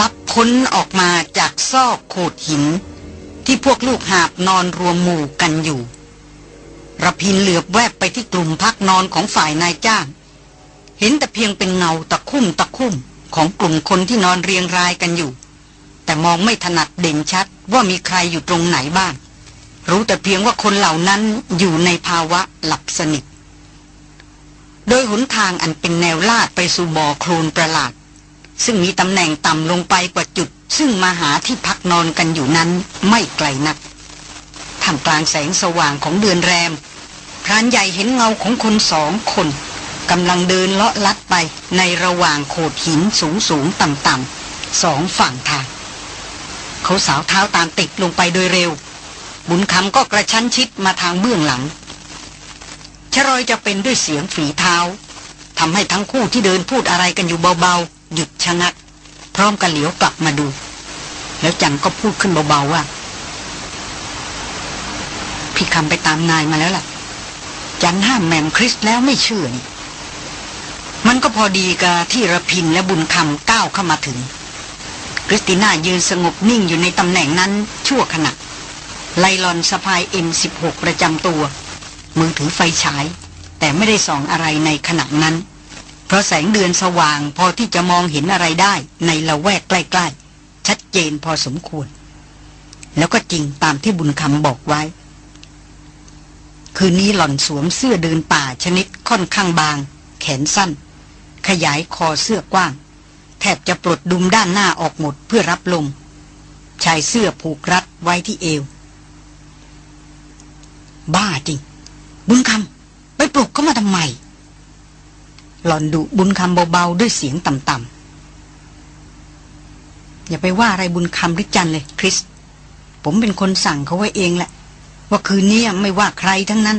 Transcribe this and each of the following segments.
ลับพ้นออกมาจากซอกโขดหิน ที่พวกลูกหาบนอนรวมหมู่กันอยู่ระพินเหลือบแวบไปที่กลุ่มพักนอนของฝ่ายนายจ้าง เห็นแต่เพียงเป็นเงาตะคุ่มตะคุ่มของกลุ่มคนที่นอนเรียงรายกันอยู่ แต่มองไม่ถนัดเด่นชัดว่ามีใครอยู่ตรงไหนบ้าง รู้แต่เพียงว่าคนเหล่านั้นอยู่ในภาวะหลับสนิท โดยหนทางอันเป็นแนวลาดไปสู่บ่อโคลนประหลาด ซึ่งมีตำแหน่งต่ำลงไปกว่าจุด ซึ่งมาหาที่พักนอนกันอยู่นั้นไม่ไกลนักท่ามกลางแสงสว่างของเดือนแรม พรานใหญ่เห็นเงาของคนสองคนกำลังเดินเลาะลัดไปในระหว่างโขดหินสูงสูงต่ำต่ำสองฝั่งทาง เขาสาวเท้าตามติดลงไปโดยเร็ว บุญคำก็กระชั้นชิดมาทางเบื้องหลังชรอยจะเป็นด้วยเสียงฝีเท้าทำให้ทั้งคู่ที่เดินพูดอะไรกันอยู่เบาๆ หยุดชะงัก พร้อมกันเหลียวกลับมาดู แล้วจันก็พูดขึ้นเบาๆว่า พี่คำไปตามนายมาแล้วล่ะ จันห้ามแมมคริสแล้วไม่เชื่อนี่มันก็พอดีกับที่ระพินและบุญคำก้าวเข้ามาถึง คริสติน่ายืนสงบนิ่งอยู่ในตำแหน่งนั้นชั่วขณะไลลอนสะพาย M16 ประจำตัว มือถือไฟฉาย แต่ไม่ได้ส่องอะไรในขณะนั้น เพราะแสงเดือนสว่างพอที่จะมองเห็นอะไรได้ในละแวกใกล้ๆ ชัดเจนพอสมควร แล้วก็จริงตามที่บุญคำบอกไว้ คืนนี้หล่อนสวมเสื้อเดินป่าชนิดค่อนข้างบาง แขนสั้น ขยายคอเสื้อกว้าง แทบจะปลดดุมด้านหน้าออกหมดเพื่อรับลมชายเสื้อผูกรัดไว้ที่เอว บ้าจริง บุญคำไปปลุกเขามาทำไม หล่อนดุบุญคำเบาๆ ด้วยเสียงต่ำๆ อย่าไปว่าอะไรบุญคำหรือจันเลยคริส ผมเป็นคนสั่งเขาไว้เองแหละ ว่าคืนนี้ไม่ว่าใครทั้งนั้น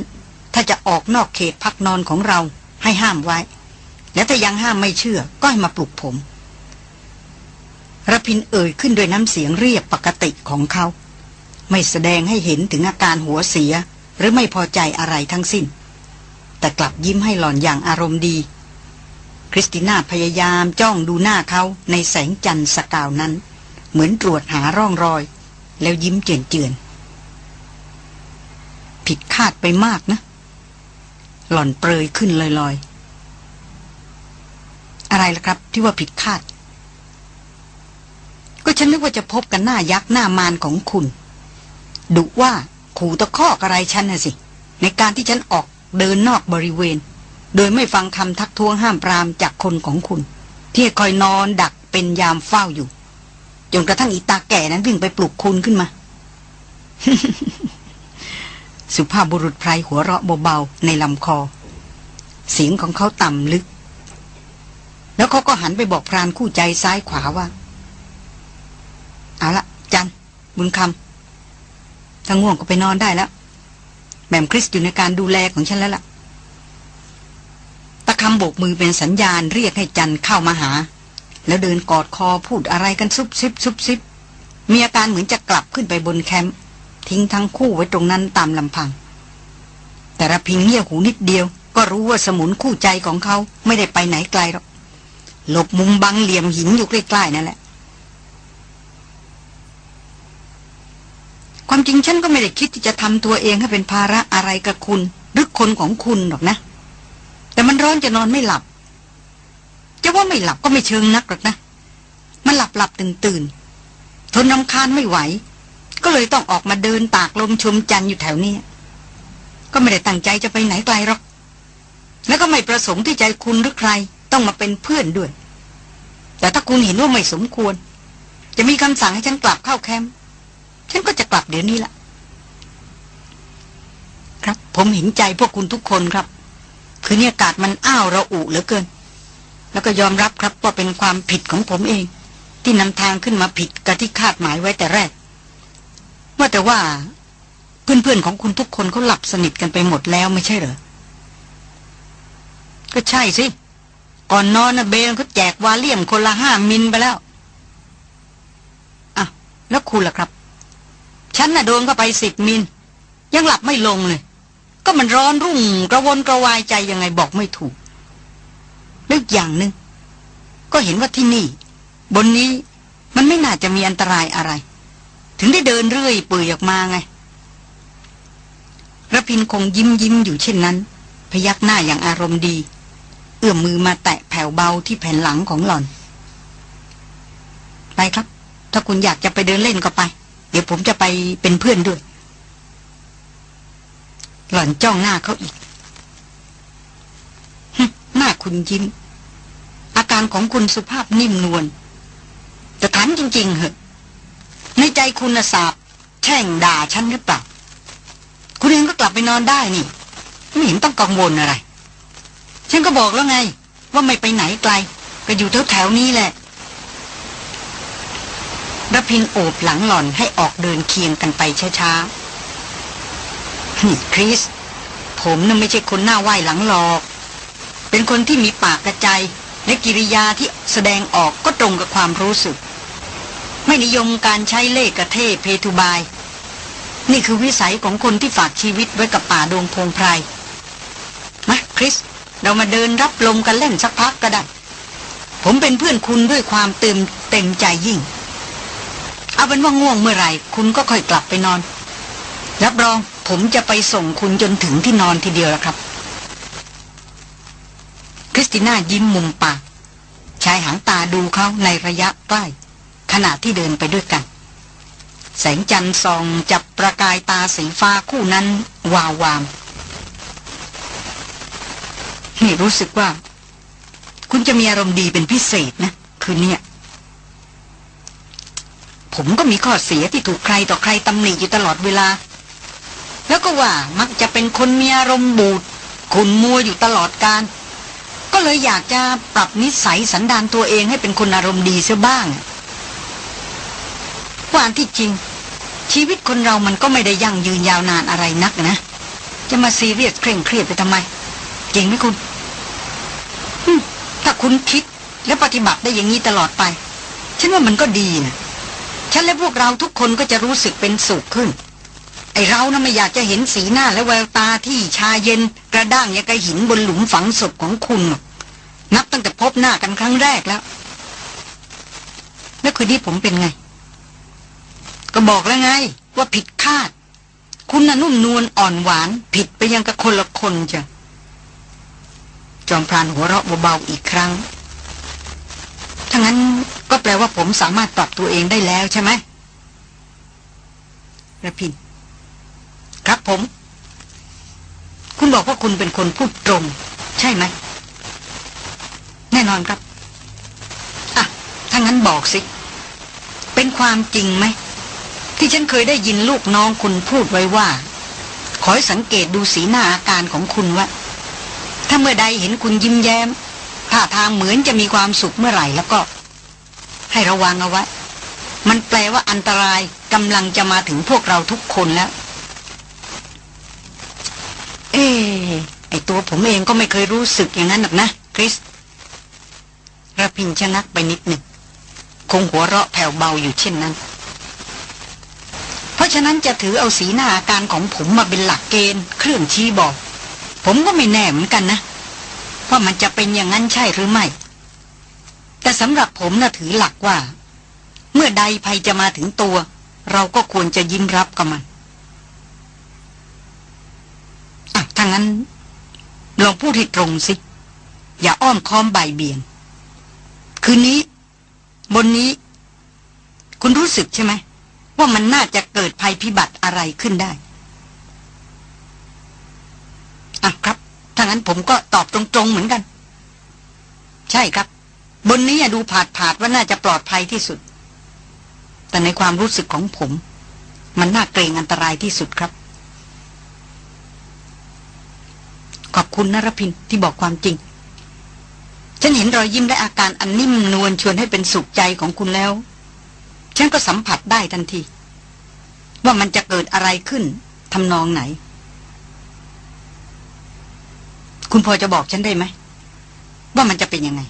ถ้าจะออกนอกเขตพักนอนของเราให้ห้ามไว้ แล้วถ้ายังห้ามไม่เชื่อ ก็ให้มาปลุกผมระพินเอ่ยขึ้นด้วยน้ำเสียงเรียบปกติของเขา ไม่แสดงให้เห็นถึงอาการหัวเสียหรือไม่พอใจอะไรทั้งสิ้น แต่กลับยิ้มให้หล่อนอย่างอารมณ์ดี คริสติน่าพยายามจ้องดูหน้าเขาในแสงจันทร์สกาวนั้น เหมือนตรวจหาร่องรอย แล้วยิ้มเจือนผิดคาดไปมากนะ หล่อนเปรยขึ้นลอยๆ อะไรล่ะครับที่ว่าผิดคาด ก็ฉันนึกว่าจะพบกันหน้ายักษ์หน้ามารของคุณ ดุว่าขู่ตะคอกอะไรฉันน่ะสิ ในการที่ฉันออกเดินนอกบริเวณ โดยไม่ฟังคำทักท้วงห้ามปรามจากคนของคุณ ที่คอยนอนดักเป็นยามเฝ้าอยู่จนกระทั่งอีตาแก่นั้นวิ่งไปปลุกคุณขึ้นมา สุภาพบุรุษไพรหัวเราะเบาๆในลำคอ เสียงของเขาต่ำลึก แล้วเขาก็หันไปบอกพรานคู่ใจซ้ายขวาว่า เอาละจันบุญคำถ้าง่วงก็ไปนอนได้แล้วแม่มคริสอยู่ในการดูแลของฉันแล้วล่ะ ตะคำโบกมือเป็นสัญญาณเรียกให้จันเข้ามาหา แล้วเดินกอดคอพูดอะไรกันซุบซิบซุบซิบมีอาการเหมือนจะกลับขึ้นไปบนแคมป์ทิ้งทั้งคู่ไว้ตรงนั้นตามลำพัง แต่ระพิงเงี่ยหูนิดเดียว ก็รู้ว่าสมุนคู่ใจของเขาไม่ได้ไปไหนไกลหรอกหลบมุมบังเหลี่ยมหินอยู่ใกล้ๆนั่นแหละความจริงฉันก็ไม่ได้คิดที่จะทำตัวเองให้เป็นภาระอะไรกับคุณ หรือคนของคุณหรอกนะ แต่มันร้อนจะนอนไม่หลับ จะว่าไม่หลับก็ไม่เชิงนักหรอกนะ มันหลับหลับตื่นตื่นทนน้ำคานไม่ไหว ก็เลยต้องออกมาเดินตากลมชมจันอยู่แถวนี้ ก็ไม่ได้ตั้งใจจะไปไหนไกลหรอก แล้วก็ไม่ประสงค์ที่ใจคุณหรือใคร ต้องมาเป็นเพื่อนด้วย แต่ถ้าคุณเห็นว่าไม่สมควร จะมีคำสั่งให้ฉันกลับเข้าแคมป์ ฉันก็จะกลับเดี๋ยวนี้ละครับ ผมเห็นใจพวกคุณทุกคนครับ คือเนี่ยอากาศมันอ้าวระอุเหลือเกิน แล้วก็ยอมรับครับว่าเป็นความผิดของผมเอง ที่นำทางขึ้นมาผิดกับที่คาดหมายไว้แต่แรก ว่าแต่ว่าเพื่อนๆของคุณทุกคนเขาหลับสนิทกันไปหมดแล้วไม่ใช่เหรอ ก็ใช่สิ ก่อนนอนนะเบลเขาแจกวาเลียมคนละห้ามิลไปแล้วอะแล้วคุณล่ะครับ ฉันน่ะโดนเข้าไปสิบมิลยังหลับไม่ลงเลย ก็มันร้อนรุ่งกระวนกระวายใจยังไงบอกไม่ถูกลึกอย่างหนึง่งก็เห็นว่าที่นี่ บนนี้มันไม่น่าจะมีอันตรายอะไร ถึงได้เดินเรื่อยเปื่อยออกมาไงระพินคงยิ้มยิ้มอยู่เช่นนั้น พยักหน้าอย่างอารมณ์ดี เอื้อมมือมาแตะแผ่วเบาที่แผ่นหลังของหล่อน ไปครับ ถ้าคุณอยากจะไปเดินเล่นก็ไป เดี๋ยวผมจะไปเป็นเพื่อนด้วย หล่อนจ้องหน้าเขาอีกหน้าคุณยิ้ม อาการของคุณสุภาพนิ่มนวลแต่ถามจริง ๆเหอะในใจคุณสาบแช่งด่าฉันหรือเปล่า คุณเองก็กลับไปนอนได้นี่ ไม่เห็นต้องกังวลอะไร ฉันก็บอกแล้วไง ว่าไม่ไปไหนไกล ก็อยู่แถวๆนี้แหละระพินโอบหลังหล่อนให้ออกเดินเคียงกันไปช้าๆ นี่คริส ผมน่ะไม่ใช่คนหน้าไหว้หลังหลอก เป็นคนที่มีปากกระใจและกิริยาที่แสดงออกก็ตรงกับความรู้สึก ไม่นิยมการใช้เล่กระเทเพทุบาย นี่คือวิสัยของคนที่ฝากชีวิตไว้กับป่าดงพงไพรมาคริส เรามาเดินรับลมกันเล่นสักพักก็ได้ ผมเป็นเพื่อนคุณด้วยความเต็มเต็มใจยิ่ง เอาเป็นว่าง่วงเมื่อไหร่ คุณก็ค่อยกลับไปนอน รับรอง ผมจะไปส่งคุณจนถึงที่นอนทีเดียวละครับ คริสติน่ายิ้มมุมปากชายหางตาดูเขาในระยะใกล้ ขณะที่เดินไปด้วยกัน แสงจันทร์ส่องจับประกายตาสีฟ้าคู่นั้นวาววาม นี่รู้สึกว่า คุณจะมีอารมณ์ดีเป็นพิเศษนะ คืนนี้ผมก็มีข้อเสียที่ถูกใครต่อใครตำหนิอยู่ตลอดเวลา แล้วก็ว่ามักจะเป็นคนมีอารมณ์บูดขุนมัวอยู่ตลอดการ ก็เลยอยากจะปรับนิสัยสันดานตัวเองให้เป็นคนอารมณ์ดีเสียบ้างว่าอันที่จริง ชีวิตคนเรามันก็ไม่ได้ยั่งยืนยาวนานอะไรนักนะ จะมาซีเรียสเคร่งเครียดไปทำไม จริงไหมคุณถ้าคุณคิดและปฏิบัติได้อย่างนี้ตลอดไป ฉันว่ามันก็ดีนะฉันและพวกเราทุกคนก็จะรู้สึกเป็นสุขขึ้น ไอเรานะไม่อยากจะเห็นสีหน้าและแววตาที่ชาเย็นกระด้างอย่างกระหินบนหลุมฝังศพของคุณ นับตั้งแต่พบหน้ากันครั้งแรกแล้ว แล้วคืนนี้ผมเป็นไง ก็บอกแล้วไง ว่าผิดคาด คุณน่ะนุ่มนวลอ่อนหวาน ผิดไปยังกับคนละคนจ้ะจอมพรานหัวเราะเบาๆอีกครั้งถ้างั้นก็แปลว่าผมสามารถปรับตัวเองได้แล้วใช่ไหมระพิน ครับผม คุณบอกว่าคุณเป็นคนพูดตรง ใช่ไหม แน่นอนครับอะถ้างั้นบอกสิ เป็นความจริงไหม ที่ฉันเคยได้ยินลูกน้องคุณพูดไว้ว่า ขอให้สังเกตดูสีหน้าอาการของคุณว่า ถ้าเมื่อใดเห็นคุณยิ้มแย้มท่าทางเหมือนจะมีความสุขเมื่อไหร่แล้วก็ ให้ระวังเอาไว้ มันแปลว่าอันตรายกำลังจะมาถึงพวกเราทุกคนแล้ว เอไอตัวผมเองก็ไม่เคยรู้สึกอย่างนั้นหรอกนะคริสระพินชะงักไปนิดหนึ่ง คงหัวเราะแผ่วเบาอยู่เช่นนั้น เพราะฉะนั้นจะถือเอาสีหน้าอาการของผมมาเป็นหลักเกณฑ์เครื่องชี้บอก ผมก็ไม่แน่เหมือนกันนะว่ามันจะเป็นอย่างนั้นใช่หรือไม่ แต่สำหรับผมนะ่ะถือหลักว่า เมื่อใดภัยจะมาถึงตัว เราก็ควรจะยิ้มรับกับมัน ถ้างั้นลองพูดให้ตรงสิ อย่าอ้อมค้อมใบเบี่ยง คืนนี้ บนนี้ คุณรู้สึกใช่ไหม ว่ามันน่าจะเกิดภัยพิบัติอะไรขึ้นได้อะครับถ้างั้นผมก็ตอบตรงๆเหมือนกัน ใช่ครับ บนนี้ดูผาดผาดว่าน่าจะปลอดภัยที่สุด แต่ในความรู้สึกของผม มันน่าเกรงอันตรายที่สุดครับ ขอบคุณนรพินที่บอกความจริง ฉันเห็นรอยยิ้มและอาการอันนิ่มนวลชวนให้เป็นสุขใจของคุณแล้ว ฉันก็สัมผัสได้ทันที ว่ามันจะเกิดอะไรขึ้นทำนองไหน คุณพอจะบอกฉันได้ไหม ว่ามันจะเป็นยังไง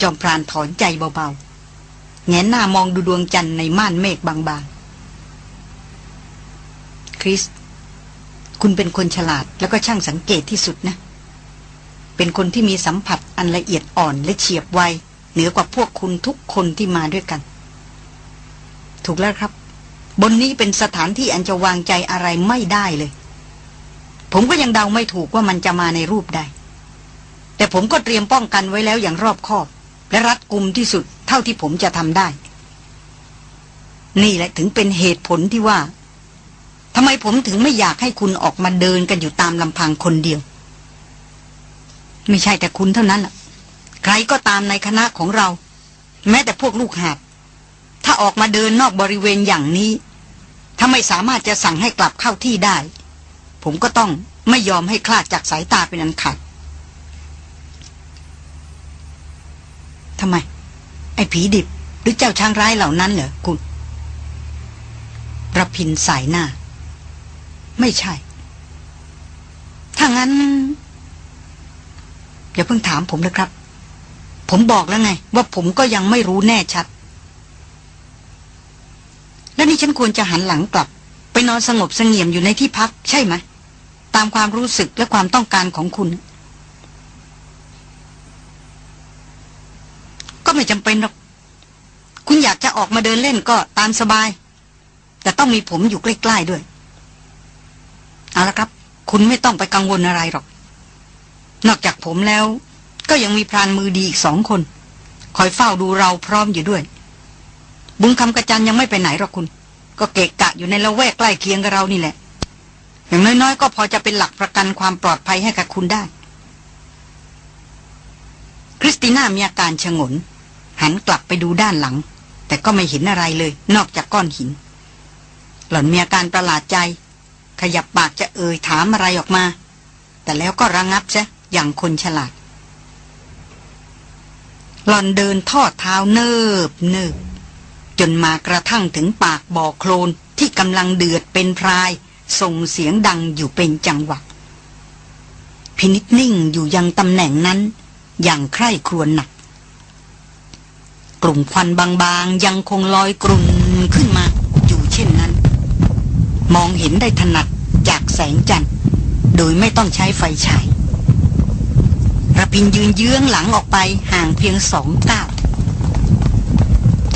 จอมพรานถอนใจเบาๆแงนหน้ามองดูดวงจันทร์ในม่านเมฆบางๆ คริส คุณเป็นคนฉลาดแล้วก็ช่างสังเกตที่สุดนะ เป็นคนที่มีสัมผัสอันละเอียดอ่อนและเฉียบไว เหนือกว่าพวกคุณทุกคนที่มาด้วยกัน ถูกแล้วครับ บนนี้เป็นสถานที่อันจะวางใจอะไรไม่ได้เลย ผมก็ยังเดาไม่ถูกว่ามันจะมาในรูปใด แต่ผมก็เตรียมป้องกันไว้แล้วอย่างรอบคอบ และรัดกุมที่สุดเท่าที่ผมจะทำได้ นี่แหละถึงเป็นเหตุผลที่ว่า ทำไมผมถึงไม่อยากให้คุณออกมาเดินกันอยู่ตามลำพังคนเดียว ไม่ใช่แต่คุณเท่านั้นล่ะใครก็ตามในคณะของเรา แม้แต่พวกลูกหาบถ้าออกมาเดินนอกบริเวณอย่างนี้ ถ้าไม่สามารถจะสั่งให้กลับเข้าที่ได้ ผมก็ต้องไม่ยอมให้คลาดจากสายตาเป็นอันขาดทำไม ไอ้ผีดิบหรือเจ้าช้างร้ายเหล่านั้นเหรอคุณระพินสายหน้า ไม่ใช่ ถ้างั้น อย่าเพิ่งถามผมนะครับ ผมบอกแล้วไง ว่าผมก็ยังไม่รู้แน่ชัด แล้วนี่ฉันควรจะหันหลังกลับ ไปนอนสงบสงเงียมอยู่ในที่พัก ใช่ไหม ตามความรู้สึกและความต้องการของคุณ ก็ไม่จำเป็นหรอกคุณอยากจะออกมาเดินเล่นก็ตามสบาย แต่ต้องมีผมอยู่ใกล้ ๆ ด้วย เอาละครับ คุณไม่ต้องไปกังวลอะไรหรอก นอกจากผมแล้ว ก็ยังมีพรานมือดีอีกสองคน คอยเฝ้าดูเราพร้อมอยู่ด้วย บุญคำกระจันยังไม่ไปไหนหรอกคุณ ก็เกะกะอยู่ในละแวกใกล้เคียงกับเรานี่แหละ อย่างน้อยๆ ก็พอจะเป็นหลักประกันความปลอดภัยให้กับคุณได้ คริสติน่ามีอาการชงน หันกลับไปดูด้านหลัง แต่ก็ไม่เห็นอะไรเลย นอกจากก้อนหิน หล่อนมีอาการประหลาดใจ ขยับปากจะเอ่ยถามอะไรออกมา แต่แล้วก็ระงงับซะอย่างคนฉลาด หลอนเดินทอดเท้าเนิบเนิบจนมากระทั่งถึงปากบ่อโคลนที่กำลังเดือดเป็นพราย ส่งเสียงดังอยู่เป็นจังหวะพินิจนิ่งอยู่ยังตำแหน่งนั้น อย่างใคร่ครวญหนัก กลุ่มควันบางๆ ยังคงลอยกลุ่นขึ้นมา อยู่เช่นนั้น มองเห็นได้ถนัด แสงจันทร์ โดยไม่ต้องใช้ไฟฉายระพินยืนเยื้องหลังออกไปห่างเพียงสองก้าว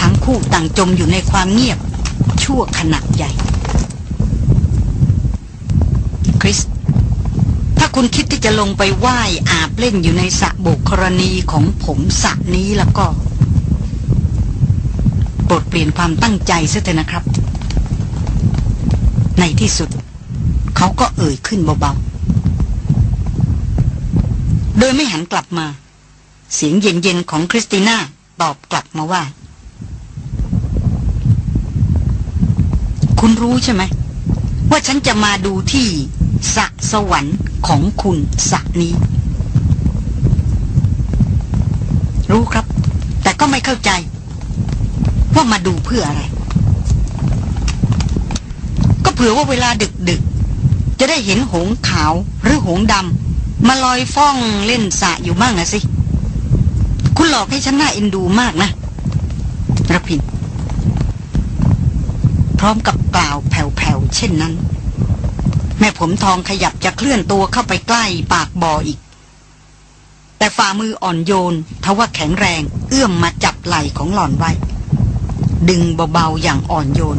ทั้งคู่ต่างจมอยู่ในความเงียบ ชั่วขณะใหญ่ คริส ถ้าคุณคิดที่จะลงไปไหว้อาบเล่นอยู่ในสระโบกกรณีของผมสระนี้แล้วก็โปรดเปลี่ยนความตั้งใจซะเถอะนะครับ ในที่สุด เขาก็เอ่ยขึ้นเบาๆ โดยไม่หันกลับมา เสียงเย็นๆของคริสติน่าตอบกลับมาว่า คุณรู้ใช่ไหม ว่าฉันจะมาดูที่สะสวรรค์ของคุณสะนี้ รู้ครับ แต่ก็ไม่เข้าใจ ว่ามาดูเพื่ออะไร ก็เผื่อว่าเวลาดึกๆ จะได้เห็นหงขาวหรือหงดำมาลอยฟ้องเล่นสะอยู่บ้างอะสิ คุณหลอกให้ฉันน่าเอ็นดูมากนะระพิน พร้อมกับกล่าวแผ่วๆเช่นนั้น แม่ผมทองขยับจะเคลื่อนตัวเข้าไปใกล้ปากบ่ออีก แต่ฝ่ามืออ่อนโยนทว่าแข็งแรง เอื้อมมาจับไหล่ของหล่อนไว้ ดึงเบาๆอย่างอ่อนโยน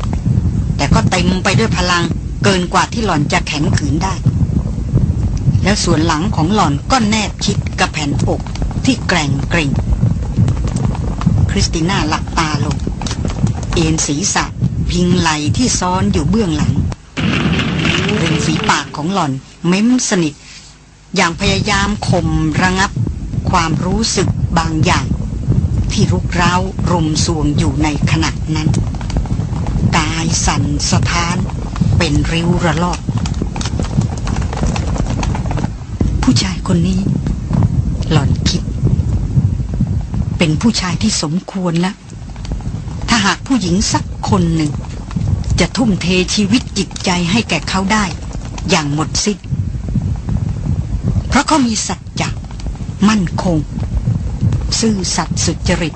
แต่ก็เต็มไปด้วยพลัง เกินกว่าที่หล่อนจะแข็งขืนได้ แล้วส่วนหลังของหล่อนก็แนบชิดกับแผ่นอกที่แกร่งเกร็งคริสติน่าหลับตาลง เอ็นศีรษะ พิงไหลที่ซ้อนอยู่เบื้องหลังริมฝีปากของหล่อนเม้มสนิท อย่างพยายามข่มระงับ ความรู้สึกบางอย่าง ที่รุกร้าวรุมสวงอยู่ในขณะนั้น กายสั่นสะท้าน เป็นริ้วระลอก ผู้ชายคนนี้ หล่อนคิด เป็นผู้ชายที่สมควรแล้ว ถ้าหากผู้หญิงสักคนหนึ่ง จะทุ่มเทชีวิตจิตใจให้แก่เขาได้ อย่างหมดสิ้นเพราะเขามีสัจจะมั่นคง ซื่อสัตย์สุจริต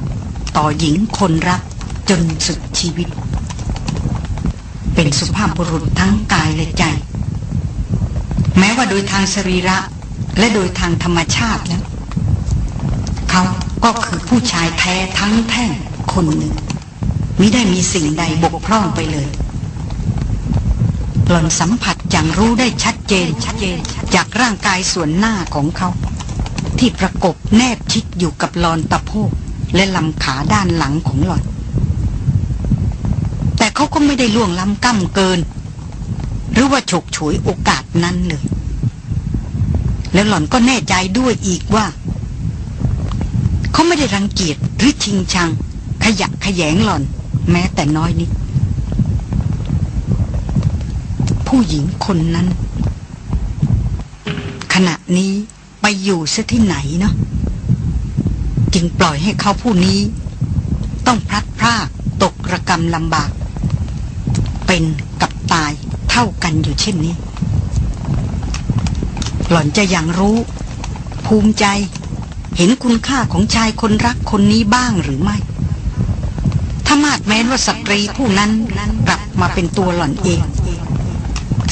ต่อหญิงคนรักจนสุดชีวิต เป็นสุภาพบุรุษทั้งกายและใจ แม้ว่าโดยทางสรีระและโดยทางธรรมชาติแล้วเขาก็คือผู้ชายแท้ทั้งแท่งคนหนึ่งมิได้มีสิ่งใดบกพร่องไปเลย หล่อนสัมผัสอย่างรู้ได้ชัดเจนชัดเจน จากร่างกายส่วนหน้าของเขา ที่ประกบแนบชิดอยู่กับหลอนตะโพกและลำขาด้านหลังของหล่อน เขาก็ไม่ได้ล่วงล้ำก้ำเกิน หรือว่าฉกฉวยโอกาสนั้นเลย แล้วหล่อนก็แน่ใจด้วยอีกว่า เขาไม่ได้รังเกียจหรือชิงชัง ขยักขยงหล่อน แม้แต่น้อยนิด ผู้หญิงคนนั้น ขณะนี้ไปอยู่ซะที่ไหนเนาะจึงปล่อยให้เขาผู้นี้ ต้องพลัดพรากตกระกรรมลำบาก เป็นกับตายเท่ากันอยู่เช่นนี้ หล่อนจะยังรู้ ภูมิใจ เห็นคุณค่าของชายคนรักคนนี้บ้างหรือไม่ ถ้ามาดแม้นว่าสตรีผู้นั้นกลับมาเป็นตัวหล่อนเอง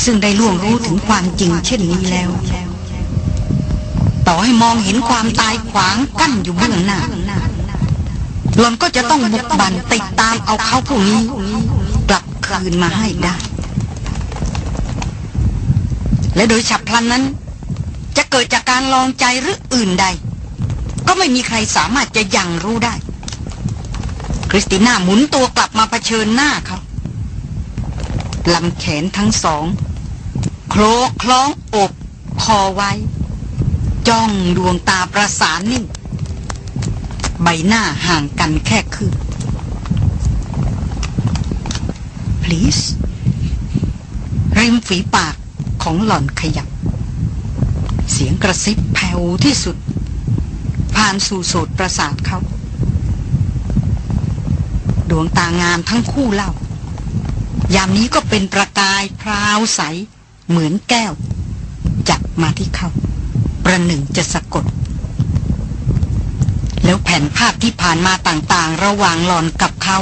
ซึ่งได้ล่วงรู้ถึงความจริงเช่นนี้แล้ว ต่อให้มองเห็นความตายขวางกั้นอยู่เบื้องหน้าหล่อนก็จะต้องบุกบันติดตามเอาเขาผู้นี้ คืนมาให้ได้ และโดยฉับพลันนั้น จะเกิดจากการลองใจหรืออื่นใด ก็ไม่มีใครสามารถจะยังรู้ได้ คริสติน่าหมุนตัวกลับมาเผชิญหน้าเขาลำแขนทั้งสองโคลคล้องอบคอไว้ จ้องดวงตาประสานนิ่งใบหน้าห่างกันแค่คืบ please ริมฝีปากของหล่อนขยับ เสียงกระซิบแผ่วที่สุด ผ่านสู่โสดประสาทเขา ดวงตางามทั้งคู่เล่า ยามนี้ก็เป็นประกายพราวใส เหมือนแก้ว จับมาที่เขา ประหนึ่งจะสะกด แล้วแผ่นภาพที่ผ่านมาต่างๆ ระหว่างหลอนกับเขา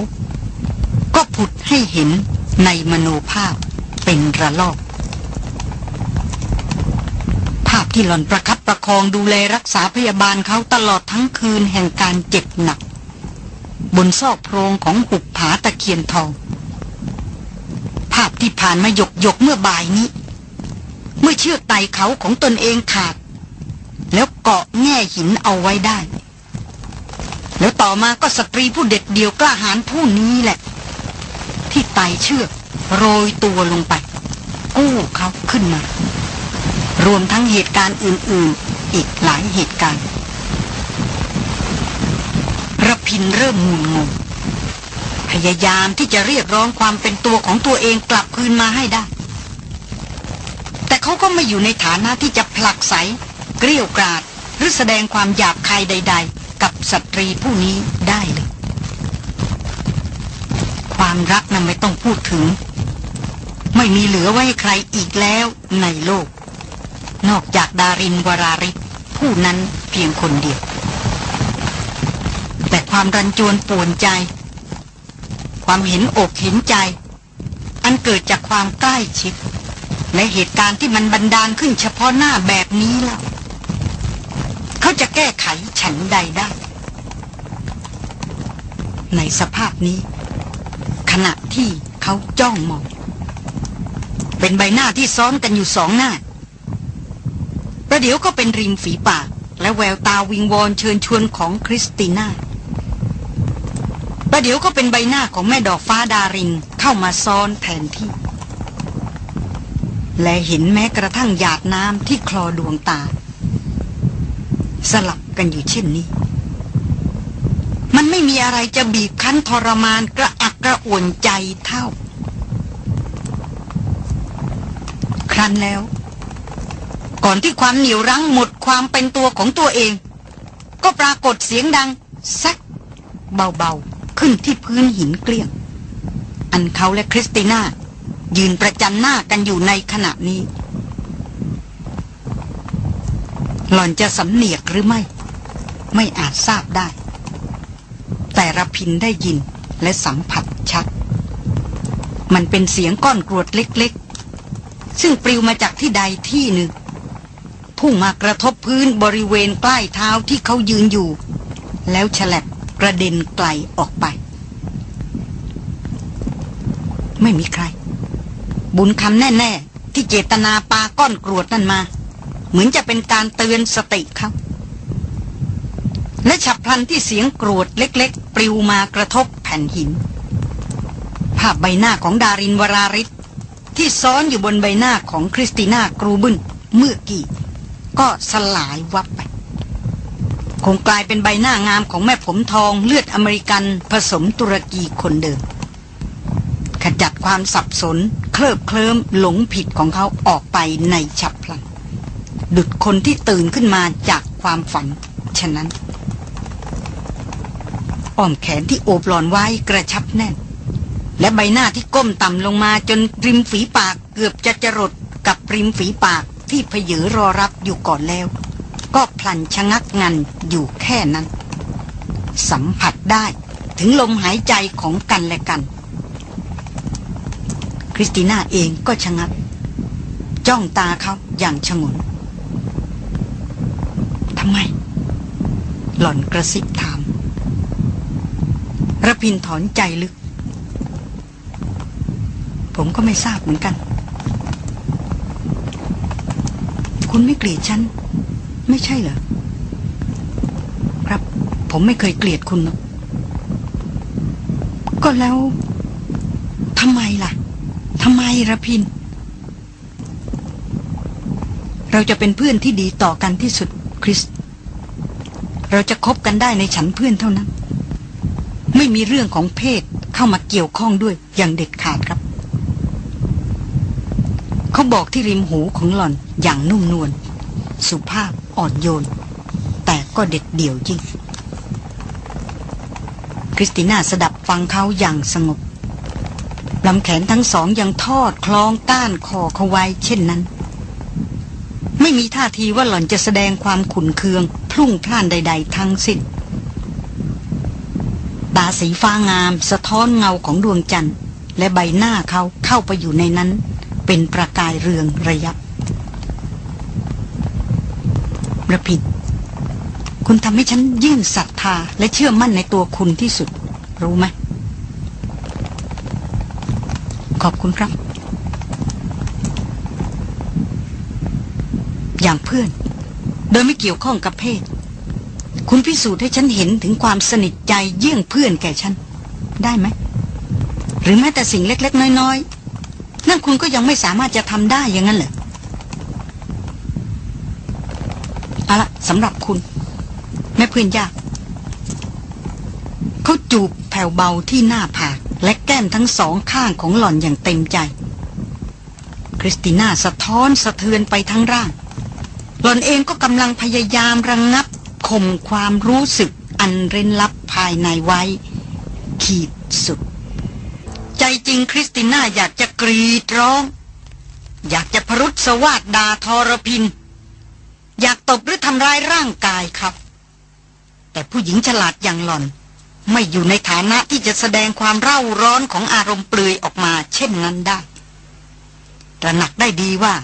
ก็ผุดให้เห็นในมโนภาพเป็นระลอก ภาพที่หลอนประคับประคองดูแลรักษาพยาบาลเขาตลอดทั้งคืนแห่งการเจ็บหนัก บนซอกโพรงของหุบผาตะเคียนทอง ภาพที่ผ่านมาหยกหยกเมื่อบ่ายนี้ เมื่อเชือกไตเขาของตนเองขาด แล้วเกาะแง่หินเอาไว้ได้แล้วต่อมาก็สตรีผู้เด็ดเดี่ยวกล้าหาญผู้นี้แหละ ที่ไตเชือกโรยตัวลงไป กู้เขาขึ้นมา รวมทั้งเหตุการณ์อื่น ๆ อีกหลายเหตุการณ์ระพินเริ่มงุนงงพยายามที่จะเรียกร้องความเป็นตัวของตัวเองกลับคืนมาให้ได้ แต่เขาก็ไม่อยู่ในฐานะที่จะผลักไส เกลี้ยกราด หรือแสดงความหยาบคายใด ๆ กับสตรีผู้นี้ได้เลย ความรักนั้นไม่ต้องพูดถึง ไม่มีเหลือไว้ให้ใครอีกแล้วในโลก นอกจากดารินวราริศผู้นั้นเพียงคนเดียว แต่ความรันจวนป่วนใจ ความเห็นอกเห็นใจ อันเกิดจากความใกล้ชิดและเหตุการณ์ที่มันบันดาลขึ้นเฉพาะหน้าแบบนี้แล้ว เขาจะแก้ไขฉันใดได้ ในสภาพนี้ ขณะที่เขาจ้องมอง เป็นใบหน้าที่ซ้อนกันอยู่สองหน้า ประเดี๋ยวก็เป็นริมฝีปากและแววตาวิงวอนเชิญชวนของคริสติน่า ประเดี๋ยวก็เป็นใบหน้าของแม่ดอกฟ้าดารินเข้ามาซ้อนแทนที่ และเห็นแม้กระทั่งหยาดน้ำที่คลอดวงตา สลับกันอยู่เช่นนี้ มันไม่มีอะไรจะบีบคั้นทรมานกระอัก กระอ่วนใจเท่า ครั้นแล้ว ก่อนที่ความเหนียวรั้งหมดความเป็นตัวของตัวเอง ก็ปรากฏเสียงดังซักเบาๆ ขึ้นที่พื้นหินเกลี้ยง อันเขาและคริสติน่า ยืนประจันหน้ากันอยู่ในขณะนี้ หล่อนจะสำเนียกหรือไม่ ไม่อาจทราบได้ แต่ระพินได้ยินและสัมผัส ชัด มันเป็นเสียงก้อนกรวดเล็กๆ ซึ่งปลิวมาจากที่ใดที่หนึ่งพุ่งมากระทบพื้นบริเวณใกล้เท้าที่เขายืนอยู่ แล้วฉลับกระเด็นไกลออกไป ไม่มีใคร บุญคำแน่ๆ ที่เจตนาปาก้อนกรวดนั่นมา เหมือนจะเป็นการเตือนสติเขาและฉับพลันที่เสียงกรวดเล็ก ๆ ปลิวมากระทบแผ่นหิน ภาพใบหน้าของดารินวราริศที่ซ้อนอยู่บนใบหน้าของคริสติน่ากรูบึนเมื่อกี้ ก็สลายวับไป คงกลายเป็นใบหน้างามของแม่ผมทองเลือดอเมริกันผสมตุรกีคนเดิม ขจัดความสับสน เคลิบเคลิ้มหลงผิดของเขาออกไปในฉับพลัน ดุดคนที่ตื่นขึ้นมาจากความฝัน ฉะนั้นอ้อมแขนที่โอบหลอนไว้กระชับแน่น และใบหน้าที่ก้มต่ำลงมาจนริมฝีปากเกือบจะจรดกับริมฝีปากที่เพยือรอรับอยู่ก่อนแล้ว ก็พลันชะงักงันอยู่แค่นั้น สัมผัสได้ถึงลมหายใจของกันและกัน คริสติน่าเองก็ชะงัก จ้องตาเขาอย่างชงนทำไม หล่อนกระซิบถามระพินถอนใจลึก ผมก็ไม่ทราบเหมือนกัน คุณไม่เกลียดฉัน ไม่ใช่เหรอ ครับ ผมไม่เคยเกลียดคุณหรอกก็แล้วทำไมล่ะทำไมระพิน เราจะเป็นเพื่อนที่ดีต่อกันที่สุดคริส เราจะคบกันได้ในฉันเพื่อนเท่านั้น ไม่มีเรื่องของเพศเข้ามาเกี่ยวข้องด้วยอย่างเด็ดขาดครับ บอกที่ริมหูของหล่อนอย่างนุ่มนวลสุภาพอ่อนโยน แต่ก็เด็ดเดี่ยวจริงคริสติน่าสดับฟังเขาอย่างสงบลำแขนทั้งสองยังทอดคล้องก้านคอเขาไว้เช่นนั้น ไม่มีท่าทีว่าหล่อนจะแสดงความขุนเคือง พลุ่งพล่านใด ๆ ทั้งสิ้นตาสีฟ้างาม สะท้อนเงาของดวงจันทร์ และใบหน้าเขาเข้าไปอยู่ในนั้น เป็นประกายเรืองระยับระพิดคุณทำให้ฉันยิ่งศรัทธาและเชื่อมั่นในตัวคุณที่สุด รู้ไหม ขอบคุณครับ อย่างเพื่อน โดยไม่เกี่ยวข้องกับเพศ คุณพิสูจน์ให้ฉันเห็นถึงความสนิทใจเยี่ยงเพื่อนแก่ฉัน ได้ไหม หรือแม้แต่สิ่งเล็ก ๆ น้อยๆ นั่นคุณก็ยังไม่สามารถจะทำได้อย่างนั้นเหรอเอาละสำหรับคุณ แม่เพื่อนยากเขาจูบแผ่วเบาที่หน้าผากและแก้มทั้งสองข้างของหล่อนอย่างเต็มใจ คริสติน่าสะท้อนสะเทือนไปทั้งร่าง หล่อนเองก็กำลังพยายามระงับข่มความรู้สึกอันเร้นลับภายในไว้ ขีดสุด ใจจริงคริสติน่าอยากจะ กรีดร้อง อยากจะพรุษสวาดดาทรพิน อยากตบหรือทำร้ายร่างกายครับ แต่ผู้หญิงฉลาดอย่างหล่อน ไม่อยู่ในฐานะที่จะแสดงความเร่าร้อนของอารมณ์เปลือยออกมา เช่นนั้นได้ตระหนักได้ดีว่า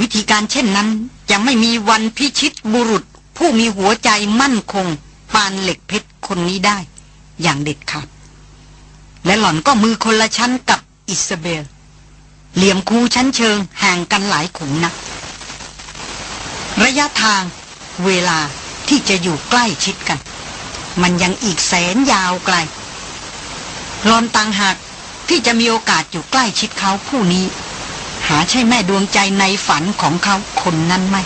วิธีการเช่นนั้นจะไม่มีวันพิชิตบุรุษ ผู้มีหัวใจมั่นคง ปานเหล็กเพชรคนนี้ได้ อย่างเด็ดขาดและหล่อนก็มือคนละชั้นกับ อิสเบล เหลี่ยมคูชั้นเชิงห่างกันหลายขุมนะระยะทางเวลาที่จะอยู่ใกล้ชิดกัน มันยังอีกแสนยาวไกลหลอนต่างหากที่จะมีโอกาสอยู่ใกล้ชิดเขาผู้นี้ หาใช่แม่ดวงใจในฝันของเขาคนนั้นไหม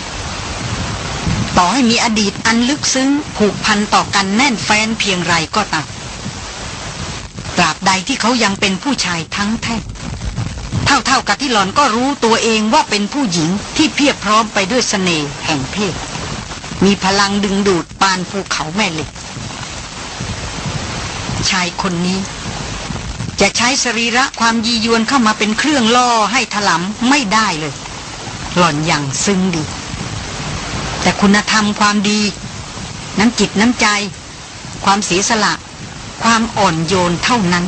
ต่อให้มีอดีตอันลึกซึ้งผูกพันต่อกันแน่นแฟนเพียงไรก็ตาม ตราบใดที่เขายังเป็นผู้ชายทั้งแท้เท่าๆกับที่หลอนก็รู้ตัวเองว่าเป็นผู้หญิงที่เพียบพร้อมไปด้วยสเสน่ห์แห่งเพศ มีพลังดึงดูดปานภูเขาแม่เหล็ก ชายคนนี้ จะใช้สรีระความยียวนเข้ามาเป็นเครื่องล่อให้ถลำไม่ได้เลย หล่อนอย่างซึ้งดี แต่คุณธรรมความดี น้ำจิตน้ำใจ ความเสียสละ ความอ่อนโยนเท่านั้น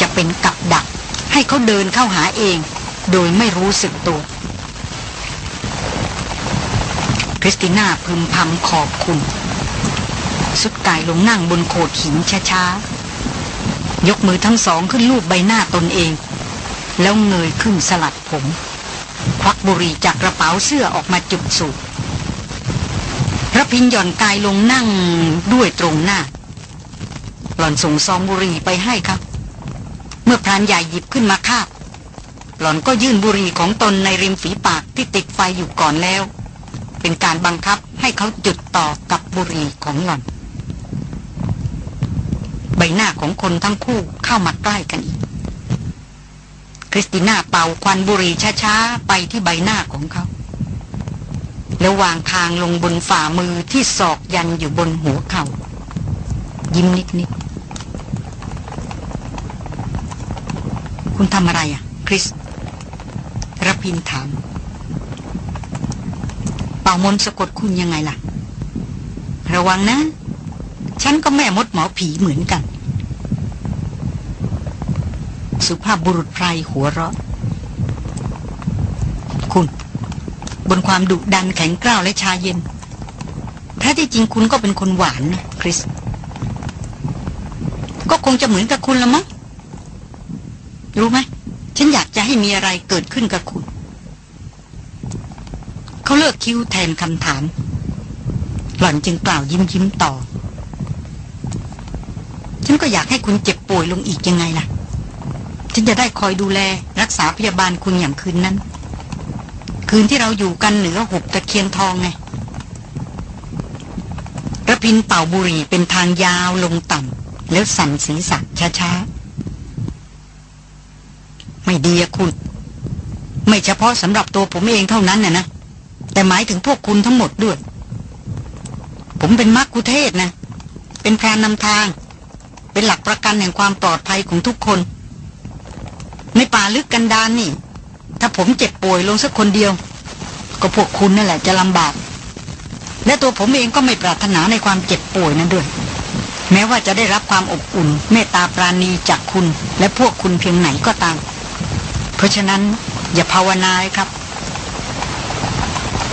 จะเป็นกับดัก ให้เขาเดินเข้าหาเอง โดยไม่รู้สึกตัวคริสติน่าพึมพำขอบคุณ สุดกายลงนั่งบนโขดหินช้าๆ ยกมือทั้งสองขึ้นลูบใบหน้าตนเอง แล้วเงยขึ้นสลัดผม ควักบุหรี่จากกระเป๋าเสื้อออกมาจุดสูบพระพินหย่อนกายลงนั่งด้วยตรงหน้า หล่อนส่งซองบุหรี่ไปให้ครับ เมื่อพรานใหญ่หยิบขึ้นมาคาบ หล่อนก็ยื่นบุหรี่ของตนในริมฝีปากที่ติดไฟอยู่ก่อนแล้ว เป็นการบังคับให้เขาจุดต่อกับบุหรี่ของหล่อน ใบหน้าของคนทั้งคู่เข้ามาใกล้กันอีก คริสติน่าเป่าควันบุหรี่ช้าๆ ไปที่ใบหน้าของเขาแล้ววางคางลงบนฝ่ามือที่ศอกยันอยู่บนหัวเขา่ายิ้มนิดๆ คุณทำอะไรอะ คริสรพินถาม เป่ามนสะกดคุณยังไงล่ะ ระวังนะ ฉันก็แม่มดหมอผีเหมือนกัน สุภาพบุรุษไพรหัวเราะ คุณ บนความดุดันแข็งกร้าวและชาเย็นแท้ที่จริงคุณก็เป็นคนหวานนะ คริส ก็คงจะเหมือนกับคุณละมั้ง รู้ไหมฉันอยากจะให้มีอะไรเกิดขึ้นกับคุณ เขาเลิกคิ้วแทนคำถาม หล่อนจึงกล่าวยิ้มยิ้มต่อ ฉันก็อยากให้คุณเจ็บป่วยลงอีกยังไงล่ะ ฉันจะได้คอยดูแลรักษาพยาบาลคุณอย่างคืนนั้น คืนที่เราอยู่กันเหนือหุบตะเคียนทองไงระพินเป่าบุหรี่เป็นทางยาวลงต่ำแล้วสั่นศีรษะช้าๆ ไม่ดีอะคุณ ไม่เฉพาะสำหรับตัวผมเองเท่านั้นน่ะนะ แต่หมายถึงพวกคุณทั้งหมดด้วย ผมเป็นมักคุเทศนะ เป็นพรานนำทาง เป็นหลักประกันแห่งความปลอดภัยของทุกคน ในป่าลึกกันดานนี่ ถ้าผมเจ็บป่วยลงสักคนเดียว ก็พวกคุณนั่นแหละจะลำบาก และตัวผมเองก็ไม่ปรารถนาในความเจ็บป่วยนั้นด้วยแม้ว่าจะได้รับความอบอุ่นเมตตาปราณีจากคุณและพวกคุณเพียงไหนก็ตาม เพราะฉะนั้นอย่าภาวนาเลยครับ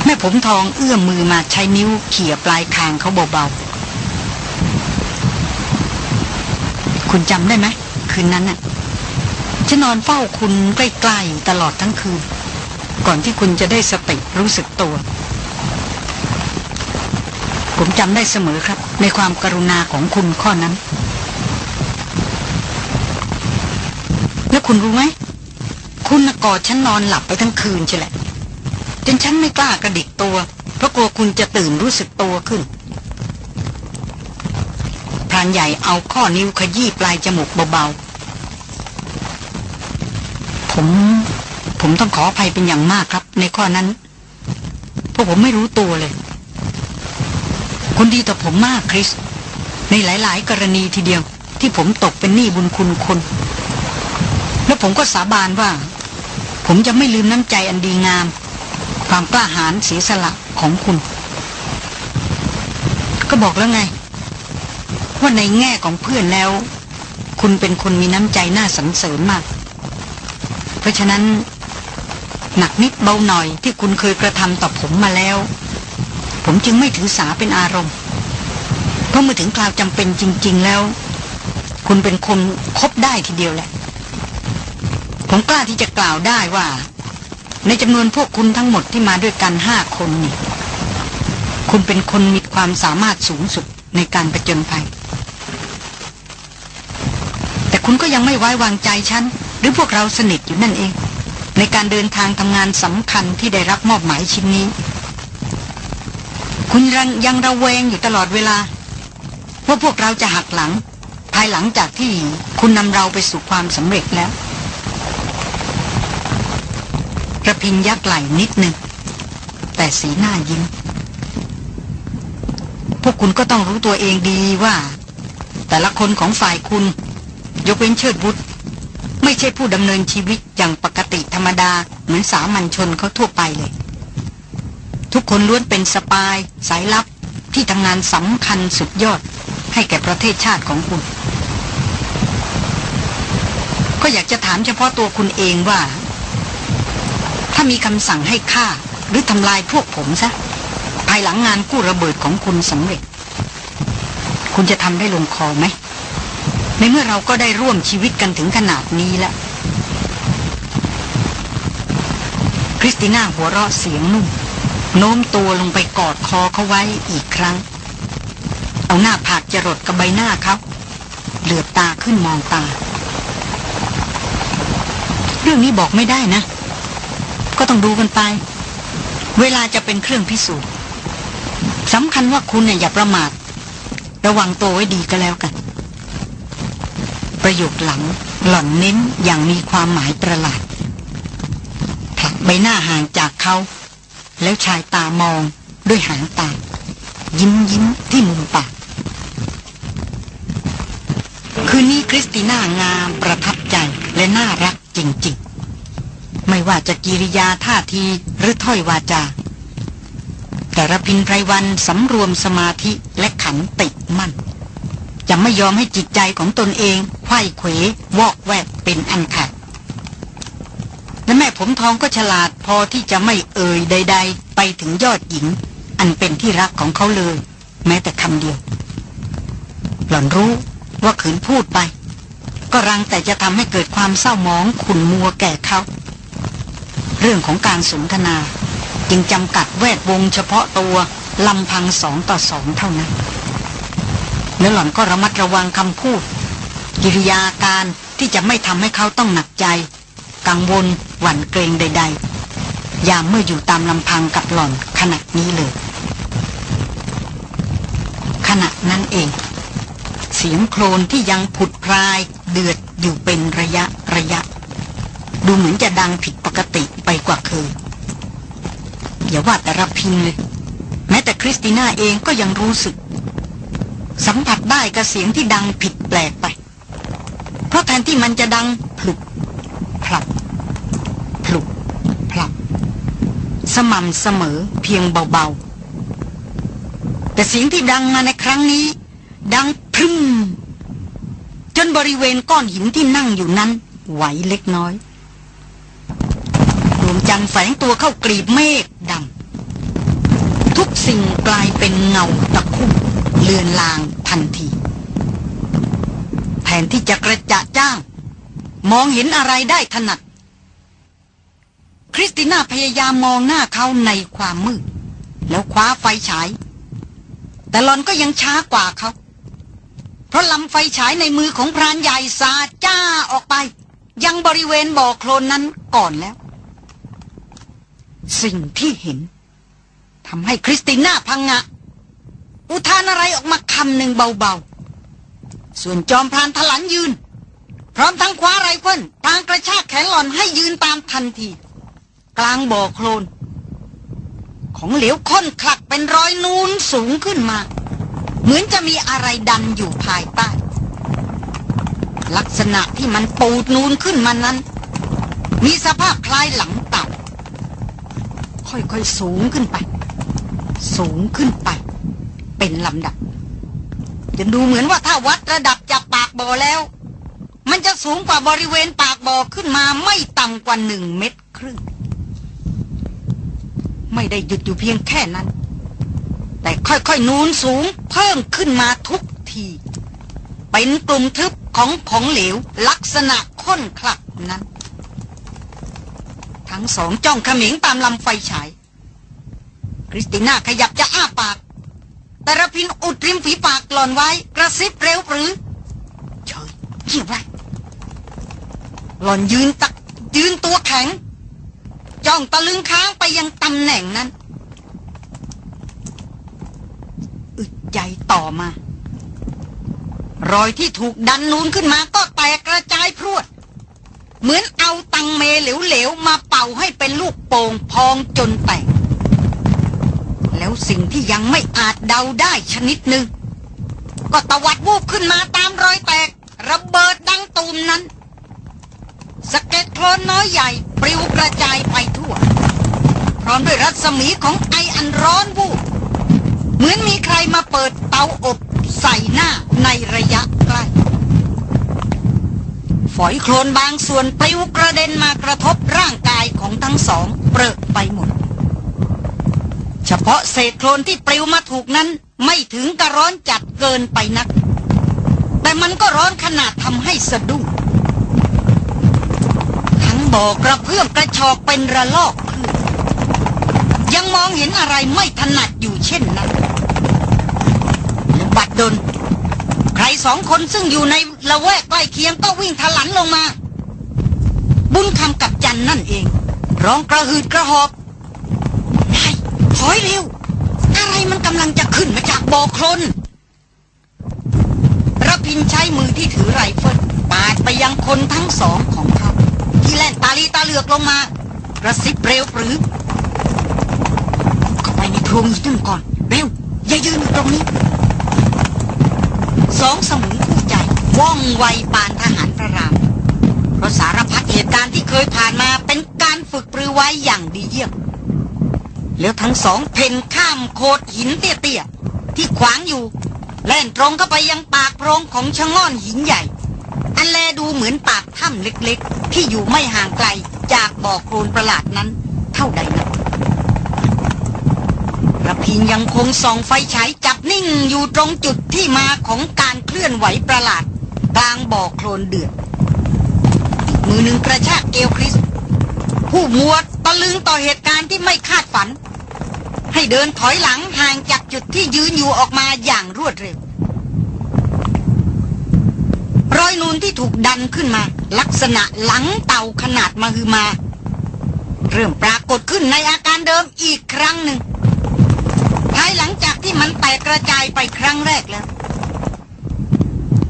แม่ผมทองเอื้อมมือมาใช้นิ้วเขี่ยปลายคางเขาเบาๆ คุณจำได้ไหมคืนนั้นน่ะฉันนอนเฝ้าคุณใกล้ๆอยู่ตลอดทั้งคืน ก่อนที่คุณจะได้สติรู้สึกตัว ผมจำได้เสมอครับ ในความกรุณาของคุณข้อนั้น แล้วคุณรู้ไหม คุณกอดฉันนอนหลับไปทั้งคืนใช่แหละ จนฉันไม่กล้ากระดิกตัว เพราะกลัวคุณจะตื่นรู้สึกตัวขึ้นพรานใหญ่เอาข้อนิ้วขยี้ปลายจมูกเบาๆ ผม ผมต้องขออภัยเป็นอย่างมากครับ ในข้อนั้น เพราะผมไม่รู้ตัวเลย คุณดีต่อผมมากคริส ในหลาย ๆ กรณีทีเดียว ที่ผมตกเป็นหนี้บุญคุณคน แล้วผมก็สาบานว่า ผมจะไม่ลืมน้ำใจอันดีงาม ความกล้าหาญเสียสละของคุณ ก็บอกแล้วไง ว่าในแง่ของเพื่อนแล้ว คุณเป็นคนมีน้ำใจน่าสรรเสริญมาก เพราะฉะนั้น หนักนิดเบาหน่อยที่คุณเคยกระทำต่อผมมาแล้ว ผมจึงไม่ถือสาเป็นอารมณ์ เพราะเมื่อถึงคราวจำเป็นจริง ๆแล้ว คุณเป็นคนคบได้ทีเดียวแหละ ผมกล้าที่จะกล่าวได้ว่า ในจำนวนพวกคุณทั้งหมดที่มาด้วยกันห้าคนนี่คุณเป็นคนมีความสามารถสูงสุดในการประจนภัย แต่คุณก็ยังไม่ไว้วางใจฉัน หรือพวกเราสนิทอยู่นั่นเอง ในการเดินทางทำงานสำคัญที่ได้รับมอบหมายชิ้นนี้ คุณยังยังระแวงอยู่ตลอดเวลา ว่าพวกเราจะหักหลัง ภายหลังจากที่คุณนำเราไปสู่ความสำเร็จแล้ว ก ระพินยักไหล่นิดหนึ่ง แต่สีหน้ายิ้ม พวกคุณก็ต้องรู้ตัวเองดีว่า แต่ละคนของฝ่ายคุณ ยกเว้นเชิดบุตรไม่ใช่ผู้ดำเนินชีวิตอย่างปกติธรรมดา เหมือนสามัญชนเขาทั่วไปเลย ทุกคนล้วนเป็นสปาย สายลับที่ทำงานสำคัญสุดยอดให้แก่ประเทศชาติของคุณ ก็อยากจะถามเฉพาะตัวคุณเองว่า ถ้ามีคำสั่งให้ฆ่า หรือทำลายพวกผมซะ ภายหลังงานกู้ระเบิดของคุณสำเร็จ คุณจะทำได้ลงคอไหม ในเมื่อเราก็ได้ร่วมชีวิตกันถึงขนาดนี้แล้ว คริสติน่าหัวเราะเสียงนุ่ม โน้มตัวลงไปกอดคอเขาไว้อีกครั้ง เอาหน้าผากจรดกับใบหน้าเขาเหลือบตาขึ้นมองตา เรื่องนี้บอกไม่ได้นะ ก็ต้องดูกันไป เวลาจะเป็นเครื่องพิสูจน์สำคัญว่าคุณเนี่ยอย่าประมาทระวังตัวไว้ดีก็แล้วกัน ประโยคหลังหล่อนเน้นอย่างมีความหมายประหลาดผลักใบหน้าห่างจากเขา แล้วชายตามองด้วยหางตา ยิ้มยิ้มที่มุมปากคืนนี้คริสติน่างามประทับใจและน่ารักจริง ๆ ไม่ว่าจะกิริยาท่าทีหรือถ้อยวาจา แต่ระพินไพรวันสำรวมสมาธิและขันติมั่น จะไม่ยอมให้จิตใจของตนเองไขว้เขววอกแวกเป็นอันขาดและแม่ผมทองก็ฉลาดพอที่จะไม่เอ่ยใด ๆ ไปถึงยอดหญิง อันเป็นที่รักของเขาเลย แม้แต่คำเดียว หล่อนรู้ว่าขืนพูดไป ก็รังแต่จะทำให้เกิดความเศร้าหมองขุ่นมัวแก่เขา รื่องของการสนทนา จึงจำกัดแวดวงเฉพาะตัวลำพังสองต่อสองเท่านั้นแล้วหล่อนก็ระมัดระวังคำพูด กิริยาการที่จะไม่ทำให้เขาต้องหนักใจ กังวล หวั่นเกรงใด ๆ ยามเมื่ออยู่ตามลำพังกับหล่อนขณะนี้เลย ขณะนั้นเอง เสียงโคลนที่ยังผุดพรายเดือดอยู่เป็นระยะระยะ ดูเหมือนจะดังผิดปกติไปกว่าเคย อย่าว่าแต่ระพินเลย แม้แต่คริสติน่าเองก็ยังรู้สึก สัมผัสได้กับเสียงที่ดังผิดแปลกไป เพราะแทนที่มันจะดังผลุกพลับผลุกพลับ สม่ำเสมอเพียงเบาๆ แต่เสียงที่ดังมาในครั้งนี้ ดังพรึมจนบริเวณก้อนหินที่นั่งอยู่นั้นไหวเล็กน้อย จันทร์แฝงตัวเข้ากรีบเมฆดำทุกสิ่งกลายเป็นเงาตะคุ่มเลือนลางทันทีแทนที่จะกระจะจ้าง มองเห็นอะไรได้ถนัด คริสติน่าพยายามมองหน้าเขาในความมืด แล้วคว้าไฟฉาย แต่หลอนก็ยังช้ากว่าเขาเพราะลำไฟฉายในมือของพรานใหญ่สาจ้าออกไป ยังบริเวณบ่อโคลนนั้นก่อนแล้ว สิ่งที่เห็นทำให้คริสติน่าพังงะ อุทานอะไรออกมาคำหนึ่งเบาๆ ส่วนจอมพรานทลันยืน พร้อมทั้งคว้าไรเฟิลทางกระชากแขนหล่อนให้ยืนตามทันที กลางบ่อโคลน ของเหลวข้นคลักเป็นรอยนูนสูงขึ้นมา เหมือนจะมีอะไรดันอยู่ภายใต้ ลักษณะที่มันปูดนูนขึ้นมานั้น มีสภาพคล้ายหลังเต่า ค่อยๆสูงขึ้นไป สูงขึ้นไป เป็นลำดับจะดูเหมือนว่าถ้าวัดระดับจากปากบ่อแล้ว มันจะสูงกว่าบริเวณปากบ่อขึ้นมาไม่ต่ำกว่าหนึ่งเมตรครึ่ง ไม่ได้หยุดอยู่เพียงแค่นั้น แต่ค่อยๆนูนสูงเพิ่มขึ้นมาทุกที เป็นกลุ่มทึบของของเหลวลักษณะข้นคลักนั้น ทั้งสองจ้องเขมิงตามลำไฟฉาย คริสติน่าขยับจะอ้าปาก แต่ระพินอุดริมฝีปากหล่อนไว้ กระซิบเร็วปรือเฉยเงียบไว้หล่อนยืนตักยืนตัวแข็ง จ้องตะลึงค้างไปยังตำแหน่งนั้น อึดใจต่อมา รอยที่ถูกดันนูนขึ้นมาก็แตกกระจายพรวด เหมือนเอาตังเมเหลวๆ มาเป่าให้เป็นลูกโป่งพองจนแตก แล้วสิ่งที่ยังไม่อาจเดาได้ชนิดหนึ่ง ก็ตวัดวูบขึ้นมาตามรอยแตก ระเบิดดังตูมนั้นสะเก็ดโคลนน้อยใหญ่ ปลิวกระจายไปทั่ว พร้อมด้วยรัศมีของไออันร้อนวูบเหมือนมีใครมาเปิดเตาอบใส่หน้าในระยะใกล้ ฝอยโคลนบางส่วนปลิวกระเด็นมากระทบร่างกายของทั้งสองเปรอะไปหมด เฉพาะเศษโคลนที่ปลิวมาถูกนั้นไม่ถึงกับร้อนจัดเกินไปนัก แต่มันก็ร้อนขนาดทำให้สะดุ้งทั้งบ่อกระเพื่อมกระชอกเป็นระลอกคลื่นยังมองเห็นอะไรไม่ถนัดอยู่เช่นนั้นบัดดลใครสองคนซึ่งอยู่ใน ละแวกใกล้เคียงก็วิ่งทะลันลงมา บุญคำกับจันนั่นเอง ร้องกระหืดกระหอบนายถอยเร็ว อะไรมันกำลังจะขึ้นมาจากบ่อโคลนระพินใช้มือที่ถือไรเฟิลปาดไปยังคนทั้งสองของเขา ที่แล่นตาลีตาเหลือกลงมา กระซิบเร็วปรือเข้าไปในโพรงหินนั่นก่อน เร็ว อย่ายืนอยู่ตรงนี้ สองสมุน ว่องไวปานทหารพระรามเพราะสารพัดเหตุการณ์ที่เคยผ่านมาเป็นการฝึกปรือไว้อย่างดีเยี่ยมแล้วทั้งสองเพ่นข้ามโขดหินเตี้ยๆที่ขวางอยู่ แล่นตรงเข้าไปยังปากโพรงของชะง่อนหินใหญ่ อันแลดูเหมือนปากถ้ำเล็กๆ ที่อยู่ไม่ห่างไกลจากบ่อโคลนประหลาดนั้น เท่าใดนักระพินยังคงส่องไฟฉายจับนิ่งอยู่ตรงจุดที่มาของการเคลื่อนไหวประหลาด กลางบ่อโคลนเดือด มือหนึ่งกระชากเอวคริส ผู้หมวดตะลึงต่อเหตุการณ์ที่ไม่คาดฝัน ให้เดินถอยหลังห่างจากจุดที่ยืนอยู่ออกมาอย่างรวดเร็ว รอยนูนที่ถูกดันขึ้นมา ลักษณะหลังเต่าขนาดมหึมา เริ่มปรากฏขึ้นในอาการเดิมอีกครั้งหนึ่งภายหลังจากที่มันแตกกระจายไปครั้งแรกแล้ว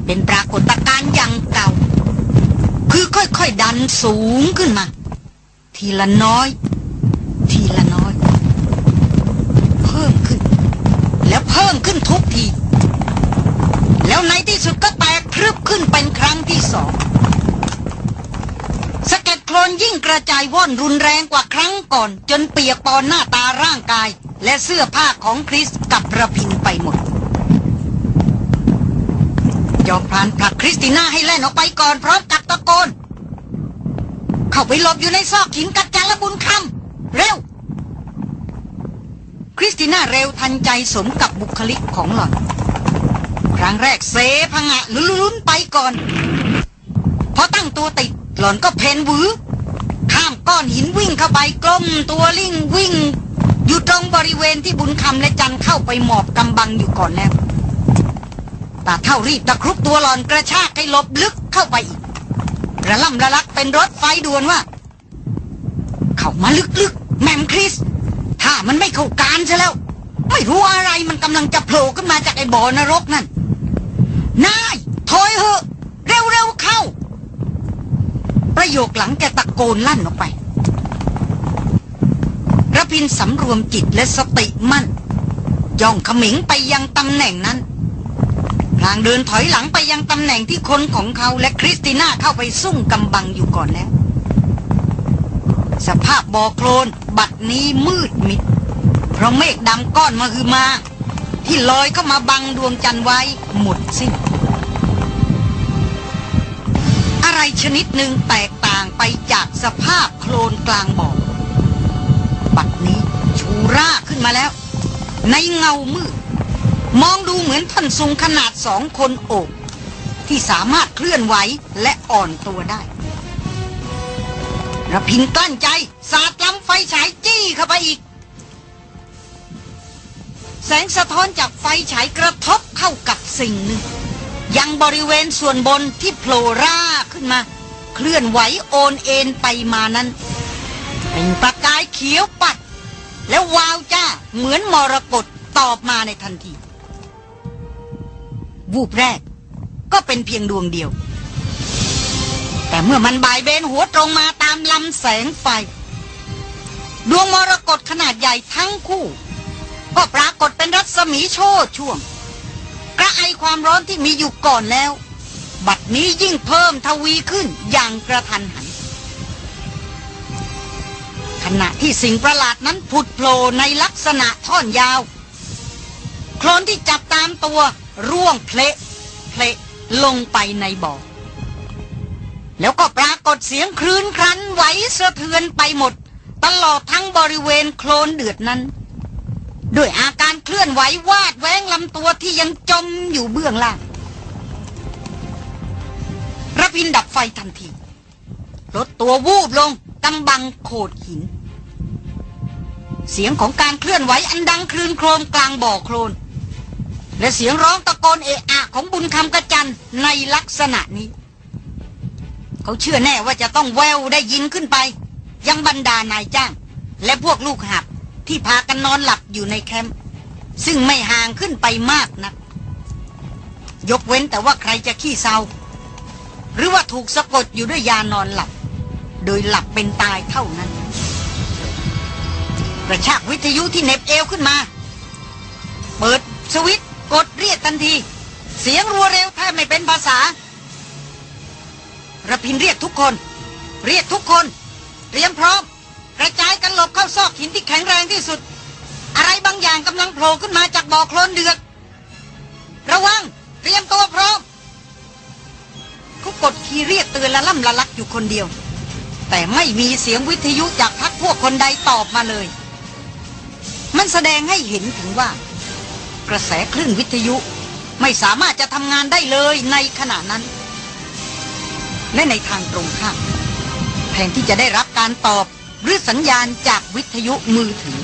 เป็นปรากฏการณ์อย่างเก่า คือค่อยๆดันสูงขึ้นมา ทีละน้อย ทีละน้อย เพิ่มขึ้น แล้วเพิ่มขึ้นทุกที แล้วในที่สุดก็แตกพรึบขึ้นเป็นครั้งที่สองสะเก็ดโคลนยิ่งกระจายว่อนรุนแรงกว่าครั้งก่อน จนเปียกปอนหน้าตาร่างกาย และเสื้อผ้าของคริสกับระพินไปหมด จอมพรานผลักคริสติน่าให้แล่นออกไปก่อนพร้อมกับตะโกน เข้าไปหลบอยู่ในซอกหินกับจันและบุญคำเร็ว คริสติน่าเร็วทันใจสมกับบุคลิกของหล่อน ครั้งแรกเซพังะลุ้นๆไปก่อน พอตั้งตัวติดหล่อนก็เผ่นหวือข้ามก้อนหินวิ่งเข้าไปก้มตัวกลิ้งนิ่ง อยู่ตรงบริเวณที่บุญคำและจันเข้าไปหมอบกำบังอยู่ก่อนแล้ว ตาเท่ารีบตะครุบตัวหลอนกระชากให้หลบลึกเข้าไปอีกระล่ำระลักเป็นรถไฟด่วนว่า เข้ามาลึกๆ แมมคริส ถ้ามันไม่เข้าการซะแล้ว ไม่รู้อะไรมันกำลังจะโผล่ขึ้นมาจากไอ้บ่อนรกนั่น นายถอยเหอะ เร็วๆเข้า ประโยคหลังแกตะโกนลั่นออกไประพินสำรวมจิตและสติมั่น ย่องขมิงไปยังตำแหน่งนั้น พลางเดินถอยหลังไปยังตำแหน่งที่คนของเขาและคริสติน่าเข้าไปซุ่มกำบังอยู่ก่อนแล้ว สภาพบ่อโคลนบัดนี้มืดมิด เพราะเมฆดำก้อนมาคือมา ที่ลอยเข้ามาบังดวงจันทร์ไว้หมดสิ้น อะไรชนิดหนึ่งแตกต่างไปจากสภาพโคลนกลางบ่อบัดนี้ชูร่าขึ้นมาแล้ว ในเงามืด มองดูเหมือนท่อนสูงขนาดสองคนโอบที่สามารถเคลื่อนไหวและอ่อนตัวได้ระพินกลั้นใจ สาดลำไฟฉายจี้เข้าไปอีก แสงสะท้อนจากไฟฉายกระทบเข้ากับสิ่งหนึ่ง ยังบริเวณส่วนบนที่โผล่ร่าขึ้นมา เคลื่อนไหวโอนเอ็นไปมานั้นเป็นประกายเขียวปัด แล้ววาวจ้าเหมือนมรกตตอบมาในทันที วูบแรก ก็เป็นเพียงดวงเดียว แต่เมื่อมันบายเบนหัวตรงมาตามลำแสงไฟ ดวงมรกตขนาดใหญ่ทั้งคู่ ก็ปรากฏเป็นรัศมีโชดช่วง กระไอความร้อนที่มีอยู่ก่อนแล้ว บัดนี้ยิ่งเพิ่มทวีขึ้นอย่างกระทันหันขณะที่สิ่งประหลาดนั้นผุดโผล่ในลักษณะท่อนยาว โคลนที่จับตามตัว ร่วงเพละเพละลงไปในบ่อ แล้วก็ปรากฏเสียงคลื่นครันไหวสะเทือนไปหมด ตลอดทั้งบริเวณโคลนเดือดนั้น ด้วยอาการเคลื่อนไหววาดแวงลำตัวที่ยังจมอยู่เบื้องล่างระพินดับไฟทันทีลดตัววูบลงกำบังโขดหิน เสียงของการเคลื่อนไหวอันดังคลื่นโครมกลางบ่อโคลน และเสียงร้องตะโกนเอะอะของบุญคำกระจันในลักษณะนี้ เขาเชื่อแน่ว่าจะต้องแววได้ยินขึ้นไป ยังบรรดานายจ้าง และพวกลูกหับที่พากันนอนหลับอยู่ในแคมป์ซึ่งไม่ห่างขึ้นไปมากนัก ยกเว้นแต่ว่าใครจะขี้เศร้า หรือว่าถูกสะกดอยู่ด้วยยานอนหลับ โดยหลับเป็นตายเท่านั้น กระชากวิทยุที่เน็บเอวขึ้นมา เปิดสวิต กดเรียกทันที เสียงรัวเร็วแทบไม่เป็นภาษาระพินเรียกทุกคน เรียกทุกคน เตรียมพร้อม กระจายกันหลบเข้าซอกหินที่แข็งแรงที่สุด อะไรบางอย่างกำลังโผล่ขึ้นมาจากบ่อโคลนเดือดระวัง เตรียมตัวพร้อมเขากดคีย์เรียกเตือนละล่ำละลักอยู่คนเดียว แต่ไม่มีเสียงวิทยุจากพักพวกคนใดตอบมาเลย มันแสดงให้เห็นถึงว่า กระแสคลื่นวิทยุ ไม่สามารถจะทำงานได้เลยในขณะนั้น และในทางตรงข้ามแทนที่จะได้รับการตอบหรือสัญญาณจากวิทยุมือถือ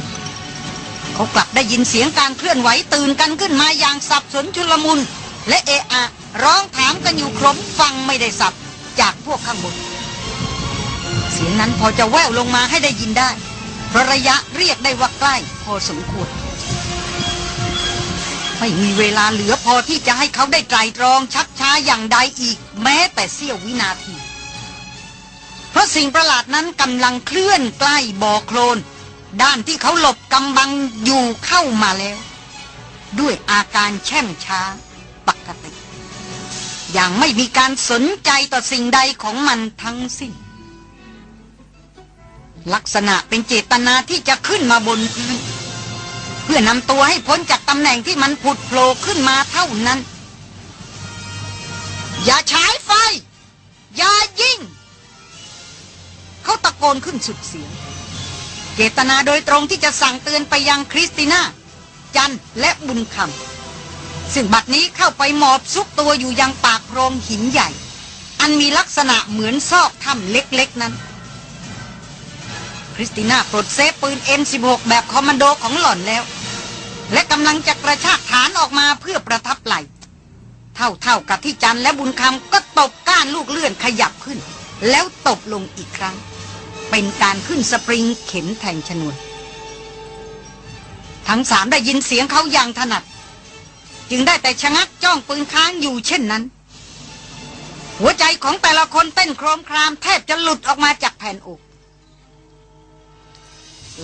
เขากลับได้ยินเสียงการเคลื่อนไหวตื่นกันขึ้นมาอย่างสับสนชุลมุน และเอะอะร้องถามกันอยู่ครบฟังไม่ได้สับจากพวกข้างบนเสียงนั้นพอจะแววลงมาให้ได้ยินได้เพราะระยะเรียกได้ว่าใกล้พอสมควร ไม่มีเวลาเหลือพอที่จะให้เขาได้ไตรตรองชักช้าอย่างใดอีก แม้แต่เสี้ยววินาที เพราะสิ่งประหลาดนั้นกำลังเคลื่อนใกล้บ่อโคลน ด้านที่เขาหลบกำบังอยู่เข้ามาแล้ว ด้วยอาการแช่มช้าปกติ อย่างไม่มีการสนใจต่อสิ่งใดของมันทั้งสิ้น ลักษณะเป็นเจตนาที่จะขึ้นมาบนพื้น เพื่อนำตัวให้พ้นจากตำแหน่งที่มันผุดโผล่ขึ้นมาเท่านั้น อย่าฉายไฟ อย่ายิงเขาตะโกนขึ้นสุดเสียง เจตนาโดยตรงที่จะสั่งเตือนไปยังคริสติน่า จันและบุญคำซึ่งบัดนี้เข้าไปหมอบซุกตัวอยู่ยังปากโพรงหินใหญ่ อันมีลักษณะเหมือนซอกถ้ำเล็กๆนั้น คริสติน่าปลด safe ปืน M16 แบบคอมมานโดของหล่อนแล้ว และกำลังจะกระชากพานออกมาเพื่อประทับไหล่ เท่าๆกับที่จันและบุญคำก็ตบก้านลูกเลื่อนขยับขึ้น แล้วตบลงอีกครั้ง เป็นการขึ้นสปริงเข็มแทงชนวน ทั้งสามได้ยินเสียงเขาอย่างถนัด จึงได้แต่ชะงักจ้องปืนค้างอยู่เช่นนั้น หัวใจของแต่ละคนเต้นโครมครามแทบจะหลุดออกมาจากแผ่นอก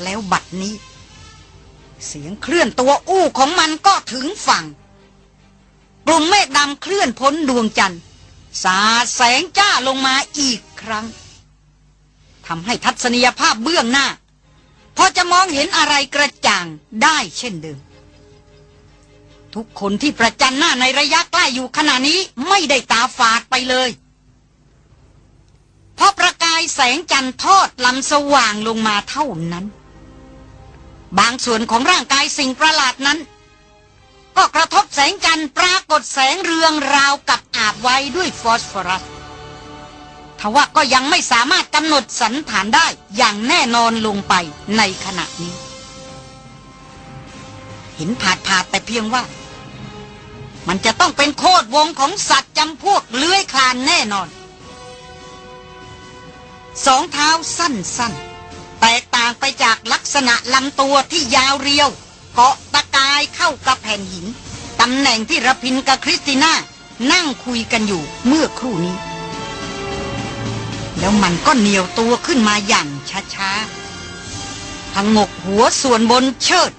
แล้วบัดนี้ เสียงเคลื่อนตัวอู้ของมันก็ถึงฝั่ง กลุ่มเมฆดำเคลื่อนพ้นดวงจันทร์สาแสงจ้าลงมาอีกครั้งทำให้ทัศนียภาพเบื้องหน้า พอจะมองเห็นอะไรกระจ่างได้เช่นเดิม ทุกคนที่ประจันหน้าในระยะใกล้อยู่ขณะนี้ไม่ได้ตาฝาดไปเลย เพราะประกายแสงจันทร์ทอดลำสว่างลงมาเท่านั้น บางส่วนของร่างกายสิ่งประหลาดนั้น ก็กระทบแสงจันทร์ปรากฏแสงเรืองราวกับอาบไว้ด้วยฟอสฟอรัสทว่าก็ยังไม่สามารถกำหนดสันฐานได้อย่างแน่นอนลงไปในขณะนี้ เห็นผาดผาดแต่เพียงว่า มันจะต้องเป็นโคดวงของสัตว์จำพวกเลื้อยคลานแน่นอน สองเท้าสั้นๆ แตกต่างไปจากลักษณะลำตัวที่ยาวเรียว เกาะตะกายเข้ากับแผ่นหินตำแหน่งที่ระพินกับคริสติน่านั่งคุยกันอยู่เมื่อครู่นี้ แล้วมันก็เหนียวตัวขึ้นมาอย่างช้าๆพังงกหัวส่วนบนเชิด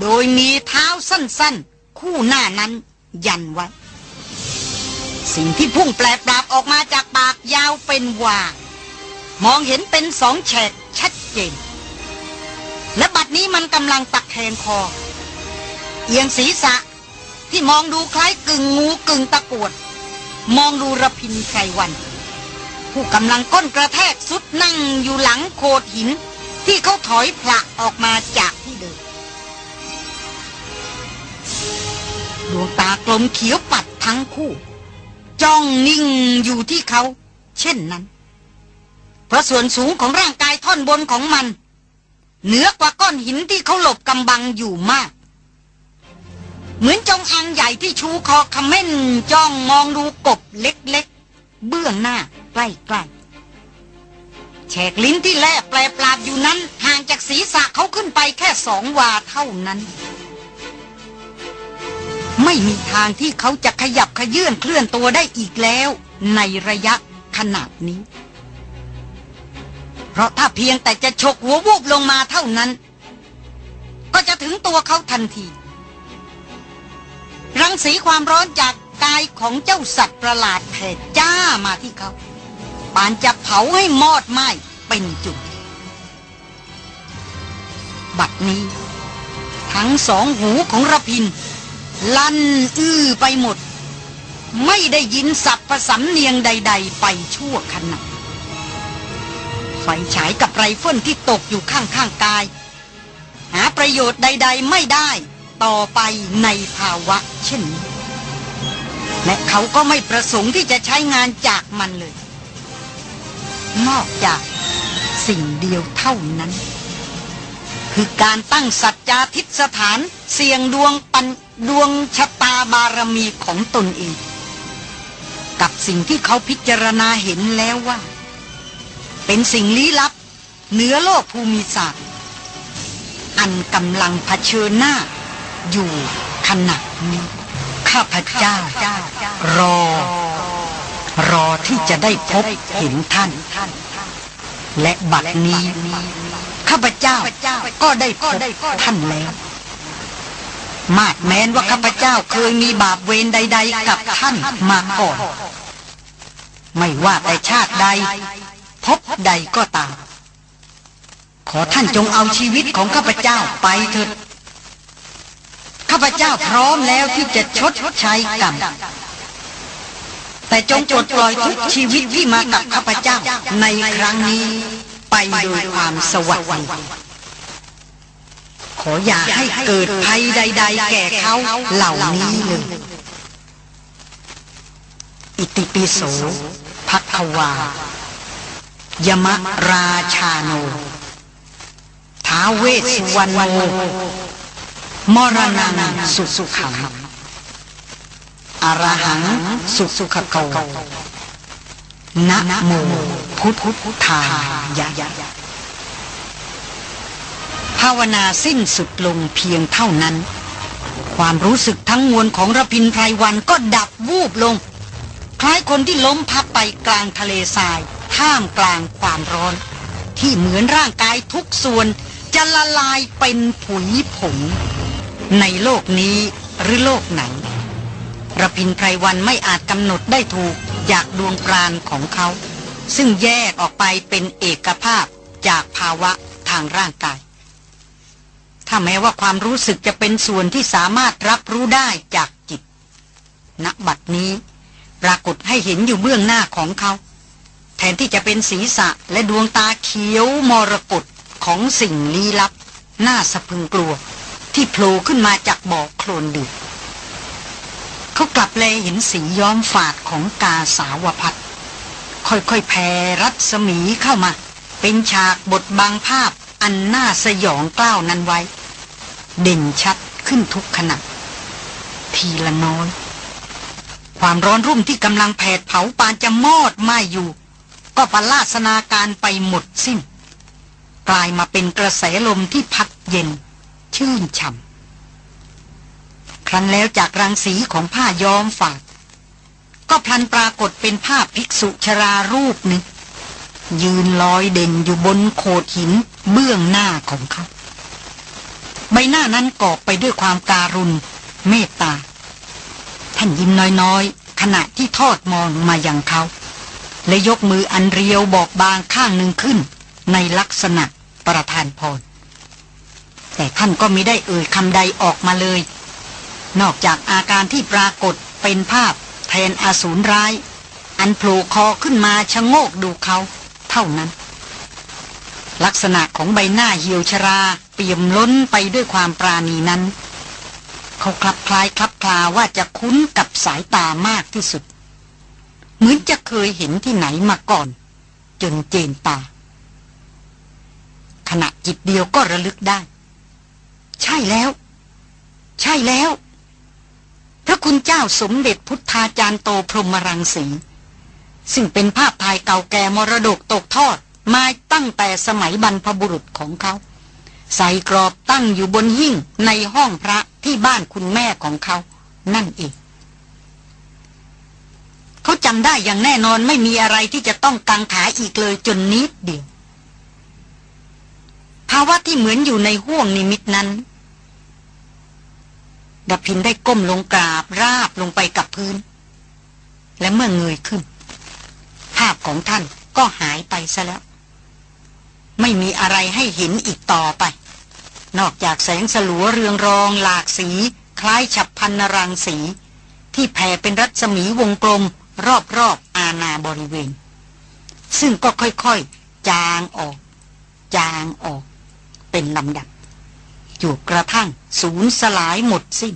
โดยมีเท้าสั้นๆ คู่หน้านั้นยันไว้ สิ่งที่พุ่งแปลปราบออกมาจากปากยาวเป็นวา มองเห็นเป็นสองแฉกชัดเจน และบัดนี้มันกำลังตักแหงคอ เอียงศีรษะที่มองดูคล้ายกึ่งงูกึ่งตะกวด มองดูระพินไครวัน ผู้กำลังก้นกระแทกสุดนั่งอยู่หลังโขดหิน ที่เขาถอยผละออกมาจากที่เดิมดวงตากลมเขียวปัดทั้งคู่ จ้องนิ่งอยู่ที่เขา เช่นนั้น เพราะส่วนสูงของร่างกายท่อนบนของมัน เหนือกว่าก้อนหินที่เขาหลบกำบังอยู่มาก เหมือนจงอางใหญ่ที่ชูคอคำเม่นจ้องมองดูกบเล็กๆ เบื้องหน้าใกล้ๆแฉกลิ้นที่แลบแปลปลาดอยู่นั้นห่างจากศีรษะเขาขึ้นไปแค่สองวาเท่านั้น ไม่มีทางที่เขาจะขยับขยื่นเคลื่อนตัวได้อีกแล้ว ในระยะขนาดนี้ เพราะถ้าเพียงแต่จะฉกหัววูบลงมาเท่านั้น ก็จะถึงตัวเขาทันที รังสีความร้อนจากกายของเจ้าสัตว์ประหลาดแผ่จ้ามาที่เขาปานจะเผาให้มอดไหม้เป็นจุด บัดนี้ ทั้งสองหูของระพิน ลั่นอื้อไปหมด ไม่ได้ยินสับประสำเนียงใด ๆ ไปชั่วขณะ ไฟฉายกับไรเฟิลที่ตกอยู่ข้างๆกาย หาประโยชน์ใด ๆ ไม่ได้ต่อไปในภาวะเช่นนี้ และเขาก็ไม่ประสงค์ที่จะใช้งานจากมันเลย นอกจากสิ่งเดียวเท่านั้น คือการตั้งสัจจาทิสถานเสี่ยงดวงปันดวงชะตาบารมีของตนเอง กับสิ่งที่เขาพิจารณาเห็นแล้วว่า เป็นสิ่งลี้ลับ เหนือโลกภูมิศาสตร์ อันกำลังเผชิญหน้า อยู่ขณะนี้ข้าพเจ้า รอ รอที่จะได้พบเห็นท่าน และบัดนี้ ข้าพเจ้าก็ได้พบท่านแล้ว มาดแม้นว่าข้าพเจ้าเคยมีบาปเวรใด ๆ กับท่านมาก่อน ไม่ว่าแต่ชาติใด บใดก็ตาม ขอท่านจงเอาชีวิตของข้าพเจ้าไปเถิดข้าพเจ้าพร้อมแล้วที่จะชดใช้กรรมแต่จงปลดปล่อยทุกชีวิตที่มากับข้าพเจ้าในครั้งนี้ไปโดยความสวัสดีขออย่าให้เกิดภัยใด ๆ แก่เขาเหล่านี้เลยอิติปิโสภัควา ยมราชาโน ท้าเวสสุวรรณโน มรณังสุสุขังอรหังสุสุขโกนะโมพุทธายะภาวนาสิ้นสุดลงเพียงเท่านั้น ความรู้สึกทั้งมวลของระพินไพรวันก็ดับวูบลง คล้ายคนที่ล้มพับไปกลางทะเลทราย ท่ามกลางความร้อน ที่เหมือนร่างกายทุกส่วนจะละลายเป็นผุยผง ในโลกนี้หรือโลกไหนระพินไพรวันไม่อาจกำหนดได้ถูกจากดวงปราณของเขา ซึ่งแยกออกไปเป็นเอกภาพจากภาวะทางร่างกาย ถ้าแม้ว่าความรู้สึกจะเป็นส่วนที่สามารถรับรู้ได้จากจิตณบัดนี้ปรากฏให้เห็นอยู่เบื้องหน้าของเขา แทนที่จะเป็นศีรษะและดวงตาเขียวมรกตของสิ่งลี้ลับ น่าสะพึงกลัว ที่โผล่ขึ้นมาจากบ่อโคลนดึกเขากลับเลยเห็นสีย้อมฝาดของกาสาวพัดค่อยๆแผ่รัศมีเข้ามา เป็นฉากบทบางภาพอันน่าสยองกล้าวนั้นไว้ เด่นชัดขึ้นทุกขณะทีละน้อย ความร้อนรุ่มที่กำลังแผดเผาปานจะมอดไหม้อยู่ ก็ปลาสนาการไปหมดสิ้น กลายมาเป็นกระแสลมที่พัดเย็น ชื่นฉ่ำครั้นแล้วจากรังสีของผ้าย้อมฝาด ก็พลันปรากฏเป็นภาพภิกษุชรารูปหนึ่ง ยืนลอยเด่นอยู่บนโขดหินเบื้องหน้าของเขา ใบหน้านั้นกอบไปด้วยความการุณ เมตตา ท่านยิ้มน้อยๆ ขณะที่ทอดมองมาอย่างเขา และยกมืออันเรียวบอกบางข้างหนึ่งขึ้น ในลักษณะประทานพร แต่ท่านก็ไม่ได้เอ่ยคำใดออกมาเลย นอกจากอาการที่ปรากฏเป็นภาพแทนอาสูรร้าย อันโผล่คอขึ้นมาชะโงกดูเขา เท่านั้น ลักษณะของใบหน้าเหี่ยวชรา เปี่ยมล้นไปด้วยความปราณีนั้น เขาคลับคลายคลับคลาว่าจะคุ้นกับสายตามากที่สุด เหมือนจะเคยเห็นที่ไหนมาก่อน จนเจนตา ขณะจิตเดียวก็ระลึกได้ ใช่แล้ว ใช่แล้ว พระคุณเจ้าสมเด็จพุทธาจารย์โตพรหมรังสี ซึ่งเป็นภาพถ่ายเก่าแก่มรดกตกทอดมาตั้งแต่สมัยบรรพบุรุษของเขา ใส่กรอบตั้งอยู่บนหิ้งในห้องพระที่บ้านคุณแม่ของเขา นั่นเอง เขาจำได้อย่างแน่นอนไม่มีอะไรที่จะต้องกังขาอีกเลยจนนิดเดียวภาวะที่เหมือนอยู่ในห้วงนิมิตนั้นดพินได้ก้มลงกราบราบลงไปกับพื้น และเมื่อเงยขึ้น ภาพของท่านก็หายไปซะแล้ว ไม่มีอะไรให้เห็นอีกต่อไป นอกจากแสงสลัวเรืองรองหลากสี คล้ายฉับพันนรังสี ที่แผ่เป็นรัศมีวงกลม รอบๆอาณาบริเวณ ซึ่งก็ค่อยๆ จางออก จางออก เป็นลำดับอยู่กระทั่งศูนย์สลายหมดสิ้น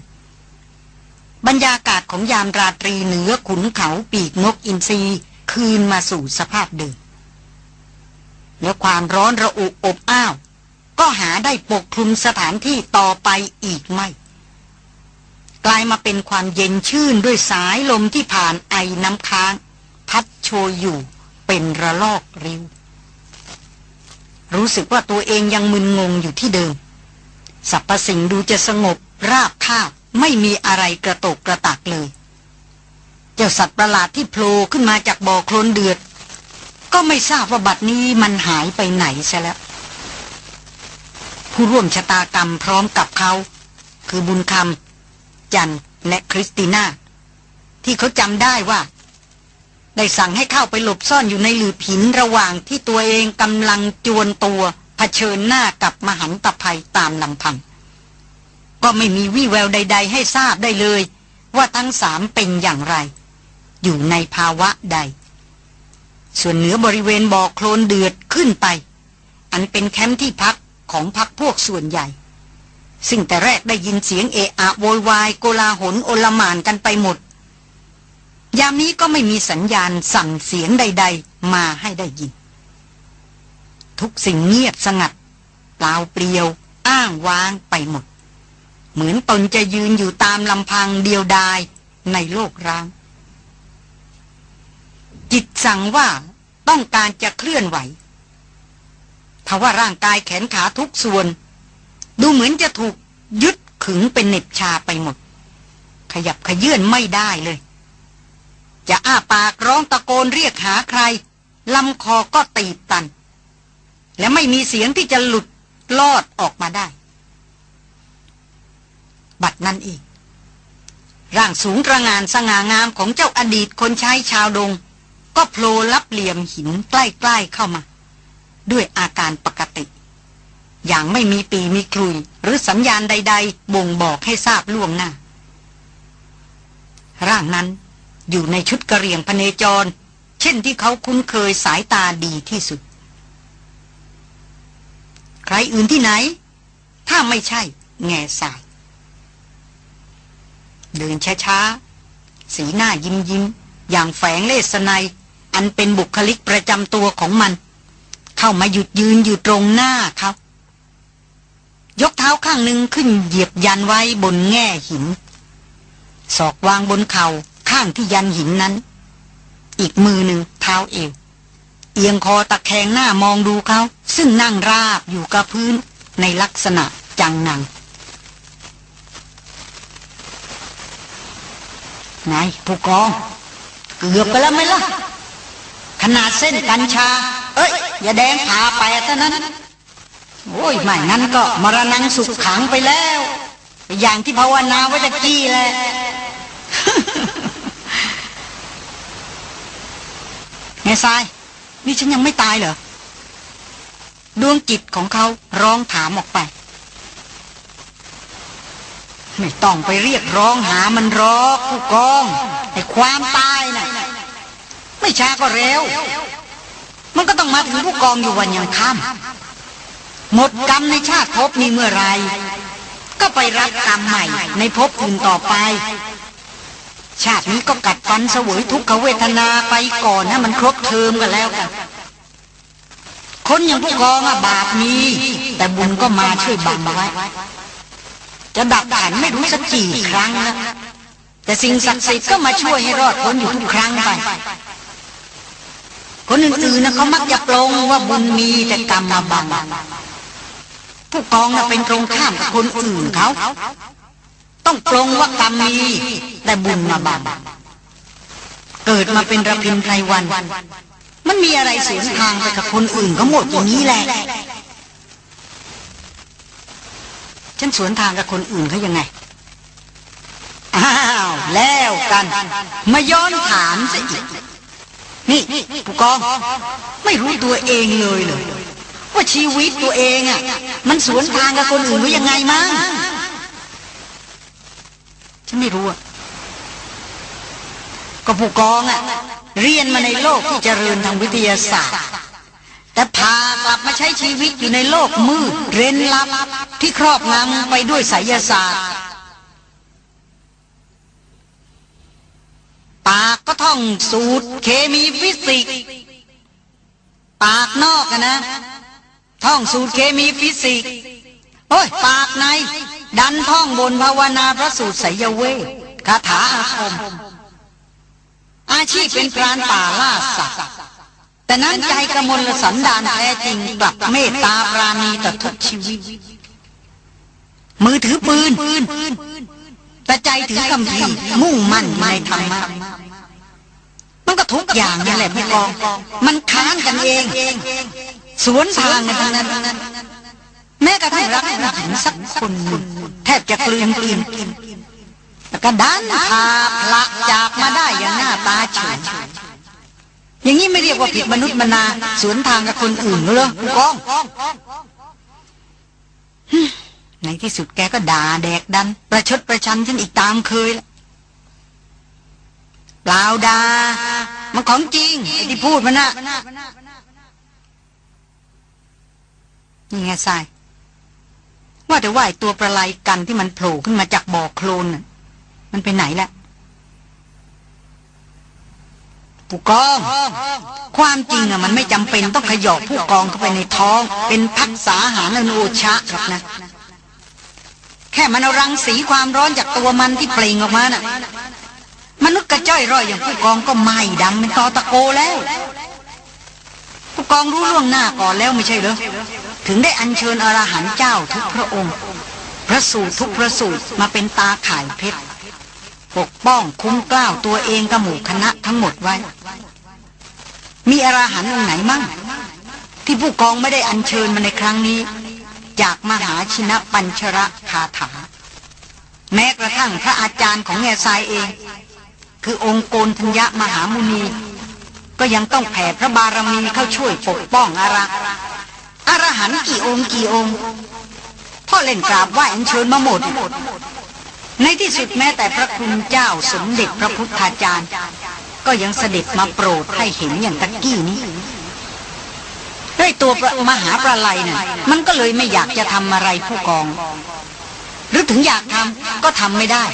บรรยากาศของยามราตรีเหนือขุนเขาปีกนกอินทรีคืนมาสู่สภาพเดิมแล้วความร้อนระอุอบอ้าว ก็หาได้ปกคลุมสถานที่ต่อไปอีกไม่ กลายมาเป็นความเย็นชื่นด้วยสายลมที่ผ่านไอน้ำค้าง พัดโชยอยู่เป็นระลอกริ้ว รู้สึกว่าตัวเองยังมึนงงอยู่ที่เดิมสรรพสิ่งดูจะสงบราบคาบไม่มีอะไรกระตกกระตักเลย เจ้าสัตว์ประหลาดที่โผล่ขึ้นมาจากบ่อโคลนเดือด ก็ไม่ทราบว่าบัดนี้มันหายไปไหนซะแล้ว ผู้ร่วมชะตากรรมพร้อมกับเขา คือบุญคำ จันและคริสติน่า ที่เขาจำได้ว่า ได้สั่งให้เข้าไปหลบซ่อนอยู่ในหลืบหินระหว่างที่ตัวเองกำลังจวนตัวเผชิญหน้ากับมหันตภัยตามลำพัง ก็ไม่มีวี่แววใด ๆ ให้ทราบได้เลย ว่าทั้งสามเป็นอย่างไร อยู่ในภาวะใด ส่วนเหนือบริเวณบ่อโคลนเดือดขึ้นไป อันเป็นแคมป์ที่พักของพักพวกส่วนใหญ่ ซึ่งแต่แรกได้ยินเสียงเอะอะโวยวายโกลาหลโอลมานกันไปหมด ยามนี้ก็ไม่มีสัญญาณสั่งเสียงใด ๆ มาให้ได้ยิน ทุกสิ่งเงียบสงัด เปล่าเปลี่ยว อ้างว้างไปหมด เหมือนตนจะยืนอยู่ตามลำพังเดียวดายในโลกร้าง จิตสั่งว่าต้องการจะเคลื่อนไหวทว่าร่างกายแขนขาทุกส่วน ดูเหมือนจะถูกยึดขึงเป็นเน็บชาไปหมด ขยับขยื่นไม่ได้เลย จะอ้าปากร้องตะโกนเรียกหาใครลำคอก็ตีบตัน และไม่มีเสียงที่จะหลุดลอดออกมาได้ บัดนั้นเองร่างสูงระงานสง่างามของเจ้าอดีตคนใช้ชาวดง ก็โผล่ลับเหลี่ยมหินใกล้ๆเข้ามา ด้วยอาการปกติ อย่างไม่มีปีมีคลุย หรือสัญญาณใด ๆ บ่งบอกให้ทราบล่วงหน้า ร่างนั้นอยู่ในชุดกระเรียงพเนจร เช่นที่เขาคุ้นเคยสายตาดีที่สุด ใครอื่นที่ไหน ถ้าไม่ใช่ แง่สาย เดินช้าๆ สีหน้ายิ้มยิ้ม อย่างแฝงเลสไนอันเป็นบุคลิกประจำตัวของมัน เข้ามาหยุดยืนอยู่ตรงหน้าเขา ยกเท้าข้างหนึ่งขึ้นเหยียบยันไว้บนแง่หิน ศอกวางบนเขา่าข้างที่ยันหินนั้น อีกมือหนึ่งเท้าเอว เอียงคอตะแคงหน้ามองดูเขา ซึ่งนั่งราบอยู่กับพื้นในลักษณะจังนังไงผู้กอง เกือบไปแล้วไหมล่ะ ขนาดเส้นกัญชา เอ้ย อย่าแดงผ่าแปดเท่านั้น โอ้ยไม่งั้นก็มรณงสุขขังไปแล้ว อย่างที่ภาวนาไว้ตะกี้แหละไงทราย นี่ฉันยังไม่ตายเหรอ ดวงจิตของเขาร้องถามออกไป ไม่ต้องไปเรียกร้องหามันรอกผู้กองไอ้ความตายนะ่ะ ไม่ช้าก็เร็ว มันก็ต้องมาถึงผู้กองอยู่วันยังค่ำ หมดกรรมในชาติภพนี้เมื่อไร ก็ไปรับกรรมใหม่ในภพอื่นต่อไป ชาตินี้ก็กัดฟันเสวยทุกขเวทนาไปก่อนนะมันครบเทอมกันแล้วกัน คนอย่างผู้กองอะบาปมีแต่บุญก็มาช่วยบังไว้ จะดับขันไม่รู้สักกี่ครั้งนะแต่สิ่งศักดิ์สิทธิ์ก็มาช่วยให้รอดพ้นอยู่ทุกครั้งไปคนอื่นๆนะเขามักจะปลงว่าบุญมีแต่กรรมมาบัง ผู้กองน่ะเป็นตรงข้ามกับคนอื่นเขา ต้องปลงว่ากรรมมีแต่บุญมาบังเกิดมาเป็นระพินไพรวัน มันมีอะไรสียทางไปกับคนอื่นก็หมดอย่างนี้แหละ ฉันสวนทางกับคนอื่นเขายังไง อ้าวแล้วกัน มาย้อนถามซะอีกนี่ผู้กอง ไม่รู้ตัวเองเลยเลย ว่าชีวิตตัวเองอะ มันสวนทางกับคนอื่นว่ายังไงมั้งฉันไม่รู้อะก็ผู้กองอะ เรียนมาในโลกที่เจริญทางวิทยาศาสตร์ แต่พากลับมาใช้ชีวิตอยู่ในโลกมืดเร้นลับที่ครอบงำไปด้วยไสยศาสตร์ปากก็ท่องสูตรเคมีฟิสิกส์ปากนอกนะ ท่องสูตรเคมีฟิสิกส์โอ้ยปากใน ดันท่องบ่นภาวนาพระสูตรไสยเวทคาถาอาคม อาชีพเป็นพรานป่าล่าสัตว์แต่นั้นใจกระมลสันดานแท้จริงกลับเมตตาปราณีต่อทุกชีวิต มือถือปืน แต่ใจถือคำพีมุ่งมั่นในธรรมะมันก็ทุกอย่างนั่แหละพี่กอง มันค้านกันเอง สวนทางกันทั้งนั้น แม้กระทั่งรักผู้หญิงสักคนหนึ่งแทบจะกลืนกลืนแต่ก็ดันพาพละจากมาได้อย่างหน้าตาเฉยอย่างนี้ไม่เรียกว่าผิดมนุษย์มนาสวนทางกับคนอื่นเหรอผู้กองในที่สุดแกก็ด่าแดกดัน ประชดประชันฉันอีกตามเคยละเปล่าดา มันของจริงไอ้ที่พูดมันนะ นี่ไงทราย ว่าแต่ว่าตัวประไลกันที่มันโผล่ขึ้นมาจากบ่อโคลนน่ะมันไปไหนละผู้กอง ความจริงอะมันไม่จำเป็นต้องขยอกผู้กองเข้าไปในท้อง เป็นพักษาหารอนุชะหรอกนะ แค่มันเอารังสีความร้อนจากตัวมันที่เปล่งออกมาน่ะ มนุษย์กระจ้อยร่อยอย่างผู้กองก็ไหม้ดำเป็นตอตะโกแล้วผู้กองรู้ล่วงหน้าก่อนแล้วไม่ใช่เหรอ ถึงได้อัญเชิญอรหันต์เจ้าทุกพระองค์ พระสูตรทุกพระสูตรมาเป็นตาข่ายเพชร ปกป้องคุ้มกล้าวตัวเองกับหมู่คณะทั้งหมดไว้ มีอรหันต์องค์ไหนมั่ง ที่ผู้กองไม่ได้อัญเชิญมาในครั้งนี้ จากมหาชินะปัญชระคาถา แม้กระทั่งพระอาจารย์ของแง่ทรายเอง คือองค์โกนทัญญมหามุนีก็ยังต้องแผ่พระบารมีเข้าช่วยปกป้องอาระ อรหันต์กี่องค์กี่องค์พ่อเล่นกราบไหว้อัญเชิญมาหมด ในที่สุดแม้แต่พระคุณเจ้าสมเด็จพระพุทธาจารย์ ก็ยังเสด็จมาโปรดให้เห็นอย่างตะกี้นี้ด้วยตัวมหาประไลน่ะมันก็เลยไม่อยากจะทำอะไรผู้กอง หรือถึงอยากทำก็ทำไม่ได้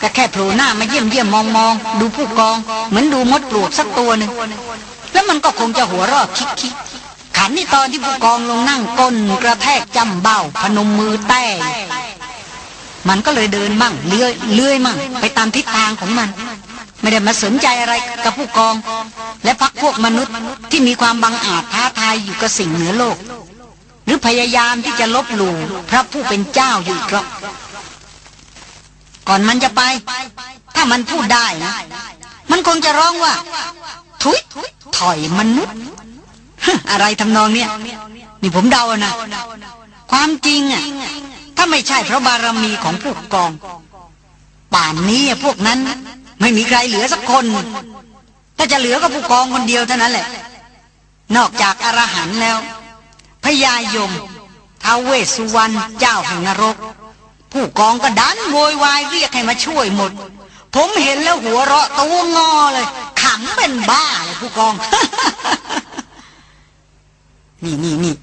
ก็แค่โผล่หน้ามาเยี่ยมเยี่ยมมองมองดูผู้กอง เหมือนดูมดปลวกสักตัวหนึ่งแล้วมันก็คงจะหัวรอบคิกคิก ขันนี่ตอนที่ผู้กองลงนั่งก้นกระแทกจำเบ้าพนมมือแต้มันก็เลยเดินมั่งเลื่อยเลื่อยมั่ง ไปตามทิศทางของมัน ไม่ได้มาสนใจอะไรกับผู้กอง และพักพวกมนุษย์ที่มีความบังอาจท้าทายอยู่กับสิ่งเหนือโลก หรือพยายามที่จะลบหลู่พระผู้เป็นเจ้าอยู่หรอกก่อนมันจะไป ถ้ามันพูดได้นะ มันคงจะร้องว่า ทุยถอยมนุษย์ อะไรทำนองเนี้ยนี่ผมเดานะ ความจริงอะถ้าไม่ใช่เพราะบารมีของผู้กอง ป่านนี้พวกนั้น ไม่มีใครเหลือสักคน ถ้าจะเหลือก็ผู้กองคนเดียวเท่านั้นแหละ นอกจากอรหันต์แล้วพญายมท้าวเวสสุวรรณเจ้าแห่งนรก ผู้กองก็ดันโวยวายเรียกให้มาช่วยหมด ผมเห็นแล้วหัวเราะตัวงอเลยขำเป็นบ้าเลยผู้กอง นี่นี่นี่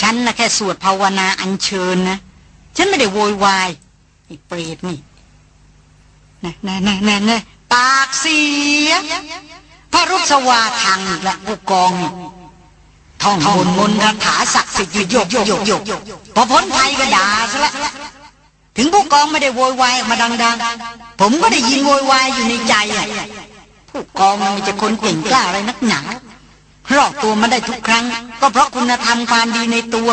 ฉันนะแค่สวดภาวนาอัญเชิญนะ ฉันไม่ได้โวยวายไอ้เปรตนี่แน่แน่แน่แน่แน่ปากเสีย พระรุษวาทางและผู้กองท่องบนมนต์คาถาศักดิ์สิทธิ์โยกโยกโยกพอพ้นภัยก็ด่าซะละถึงผู้กองไม่ได้โวยวายออกมาดัง ๆ ผมก็ได้ยินโวยวายอยู่ในใจอะผู้กองมันจะคนเก่งกล้าอะไรนักหนา รอดตัวมาได้ทุกครั้ง ก็เพราะคุณธรรมความดีในตัว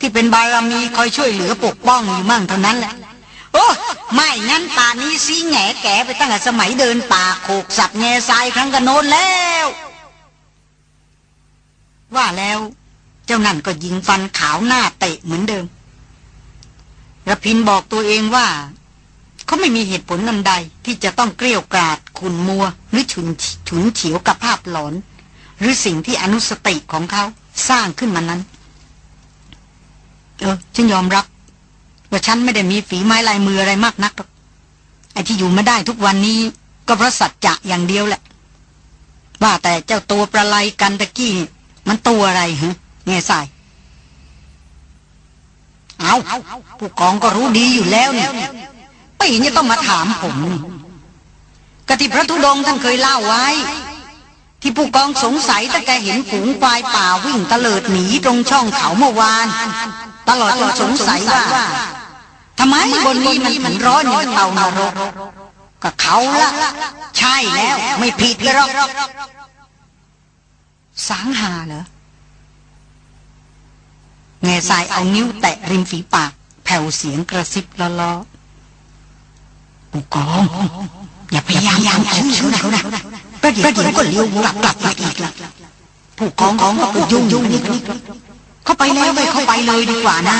ที่เป็นบารมีคอยช่วยเหลือปกป้องอยู่มั่งเท่านั้นแหละ โอ้ไม่งั้นป่านี้ซีแง่แก่ไปตั้งแต่สมัยเดินป่าโขกสับแง่ทรายครั้งกันโน้นแล้ว ว่าแล้วเจ้านั่นก็ยิงฟันขาวหน้าเตะเหมือนเดิมระพินบอกตัวเองว่าเขาไม่มีเหตุผลนันใดที่จะต้องเกลี้ยกราดขุนมัว หรือฉุนฉุนเฉียวกับภาพหลอน หรือสิ่งที่อนุสติของเขา สร้างขึ้นมานั้น เออฉันยอมรับ ว่าฉันไม่ได้มีฝีไม้ลายมืออะไรมากนักหรอกไอ้ที่อยู่มาได้ทุกวันนี้ก็เพราะสัจจะอย่างเดียวแหละ ว่าแต่เจ้าตัวประไลกันตะกี้มันตัวอะไรฮะแง่สายเอาผู้กองก็รู้ดีอยู่แล้วเนี่ยปีนี้ต้องมาถามผมกที่พระธุดงค์ท่านเคยเล่าไว้ ที่ผู้กองสงสัยตั้งแต่เห็นฝูงควายป่าวิ่งตะเลิดหนีตรงช่องเขาเมื่อวาน ตลอดจนสงสัยว่าทำไมบนนี้มันถึงร้อนอย่างเตานรกก็เขาละใช่แล้วไม่ผิดหรอกสางหาเหรอแง่ทรายเอานิ้วแตะริมฝีปาก แผ่วเสียงกระซิบล้อๆผู้กอง อย่าพยายามเอาเขานะเขานะ ประเดี๋ยวก็เลี้ยวกลับกลับมาอีกละผู้กองของก็ยุ่งยุ่งนิดนิดเข้าไปแล้วไม่เข้าไปเลยดีกว่านะ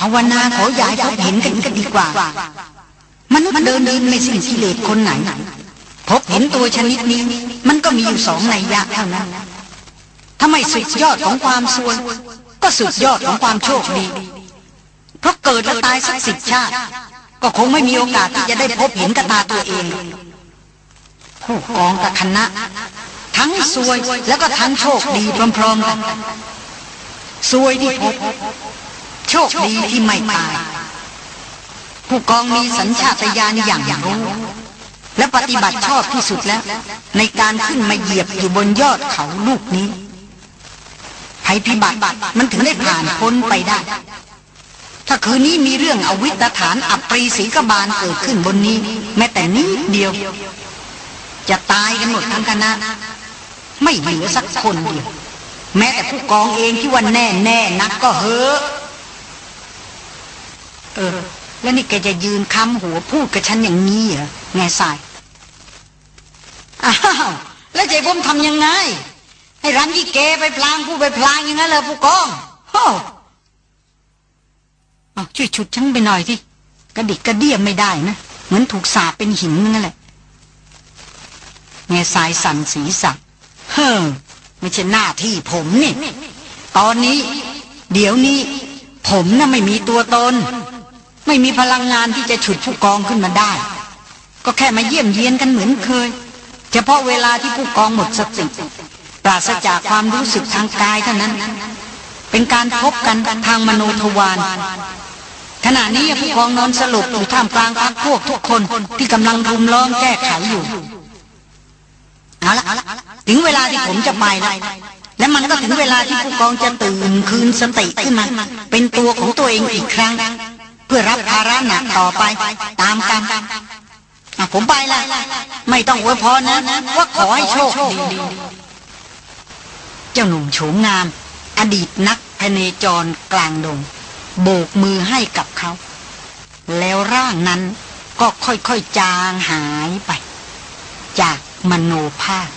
ภาวนาขออย่าให้พบเห็นกันกันดีกว่ามนุษย์เดินดินไม่สิ้นกิเลสคนไหนพบเห็นตัวชนิดนี้ มันก็มีอยู่สองในยะเท่านั้นถ้าไม่สุดยอดของความซวยก็สุดยอดของความโชคดี เพราะเกิดและตายสักสิบชาติ ก็คงไม่มีโอกาสที่จะได้พบเห็นกับตาตัวเอง ผู้กองกับคณะ ทั้งซวยแล้วก็ทั้งโชคดีพร้อมๆกันซวยที่พบโชคดีที่ไม่ตาย ผู้กองมีสัญชาตญาณอย่างรู้และปฏิบัติชอบที่สุดแล้ว ในการขึ้นมาเหยียบอยู่บนยอดเขาลูกนี้ภัยพิบัติมันถึงได้ผ่านพ้นไปได้ ถ้าคืนนี้มีเรื่องอวิตฐานอัปรีศีกบาลเกิดขึ้นบนนี้ แม้แต่นิดเดียว จะตายกันหมดทั้งคณะไม่เหลือสักคนเดียวแม้แต่ผู้กองเองที่ว่าแน่แน่นักก็เฮอเออ แล้วนี่แกจะยืนค้ำหัวพูดกับฉันอย่างนี้เหรอแง่ทรายอ้าวแล้วใจผมทำยังไง ให้รันยี่เกไปพลางผู้ไปพลางอย่างนั้นเลยผู้กองโอ้ช่วยฉุดฉันไปหน่อยที่กระดิกกระเดียมไม่ได้นะ เหมือนถูกสาบเป็นหินนั่นแหละ แง่ทรายสั่นสีสักเฮ้อไม่ใช่หน้าที่ผมนี่ ตอนนี้ เดี๋ยวนี้ ผมน่ะไม่มีตัวตน ไม่มีพลังงานที่จะฉุดผู้กองขึ้นมาได้ ก็แค่มาเยี่ยมเยียนกันเหมือนเคย เฉพาะเวลาที่ผู้กองหมดสติ ปราศจากความรู้สึกทางกายเท่านั้น เป็นการพบกันทางมโนทวารขณะนี้ผู้กองนอนสลบอยู่ท่ามกลางพักพวกทุกคนที่กำลังรุมล้อมแก้ไขอยู่ เอาละถึงเวลาที่ผมจะไปแล้วและมันก็ถึงเวลาที่ผู้กองจะตื่นคืนสติขึ้นมาเป็นตัวของตัวเองอีกครั้ง เพื่อรับภาระหนักต่อไป ตามกรรมผมไปละไม่ต้องอวยพรนะ ว่าขอให้โชคดีเจ้าหนุ่มโฉมงาม อดีตนักพเนจรกลางดง โบกมือให้กับเขา แล้วร่างนั้นก็ค่อยๆจางหายไป จาก มโนภาพ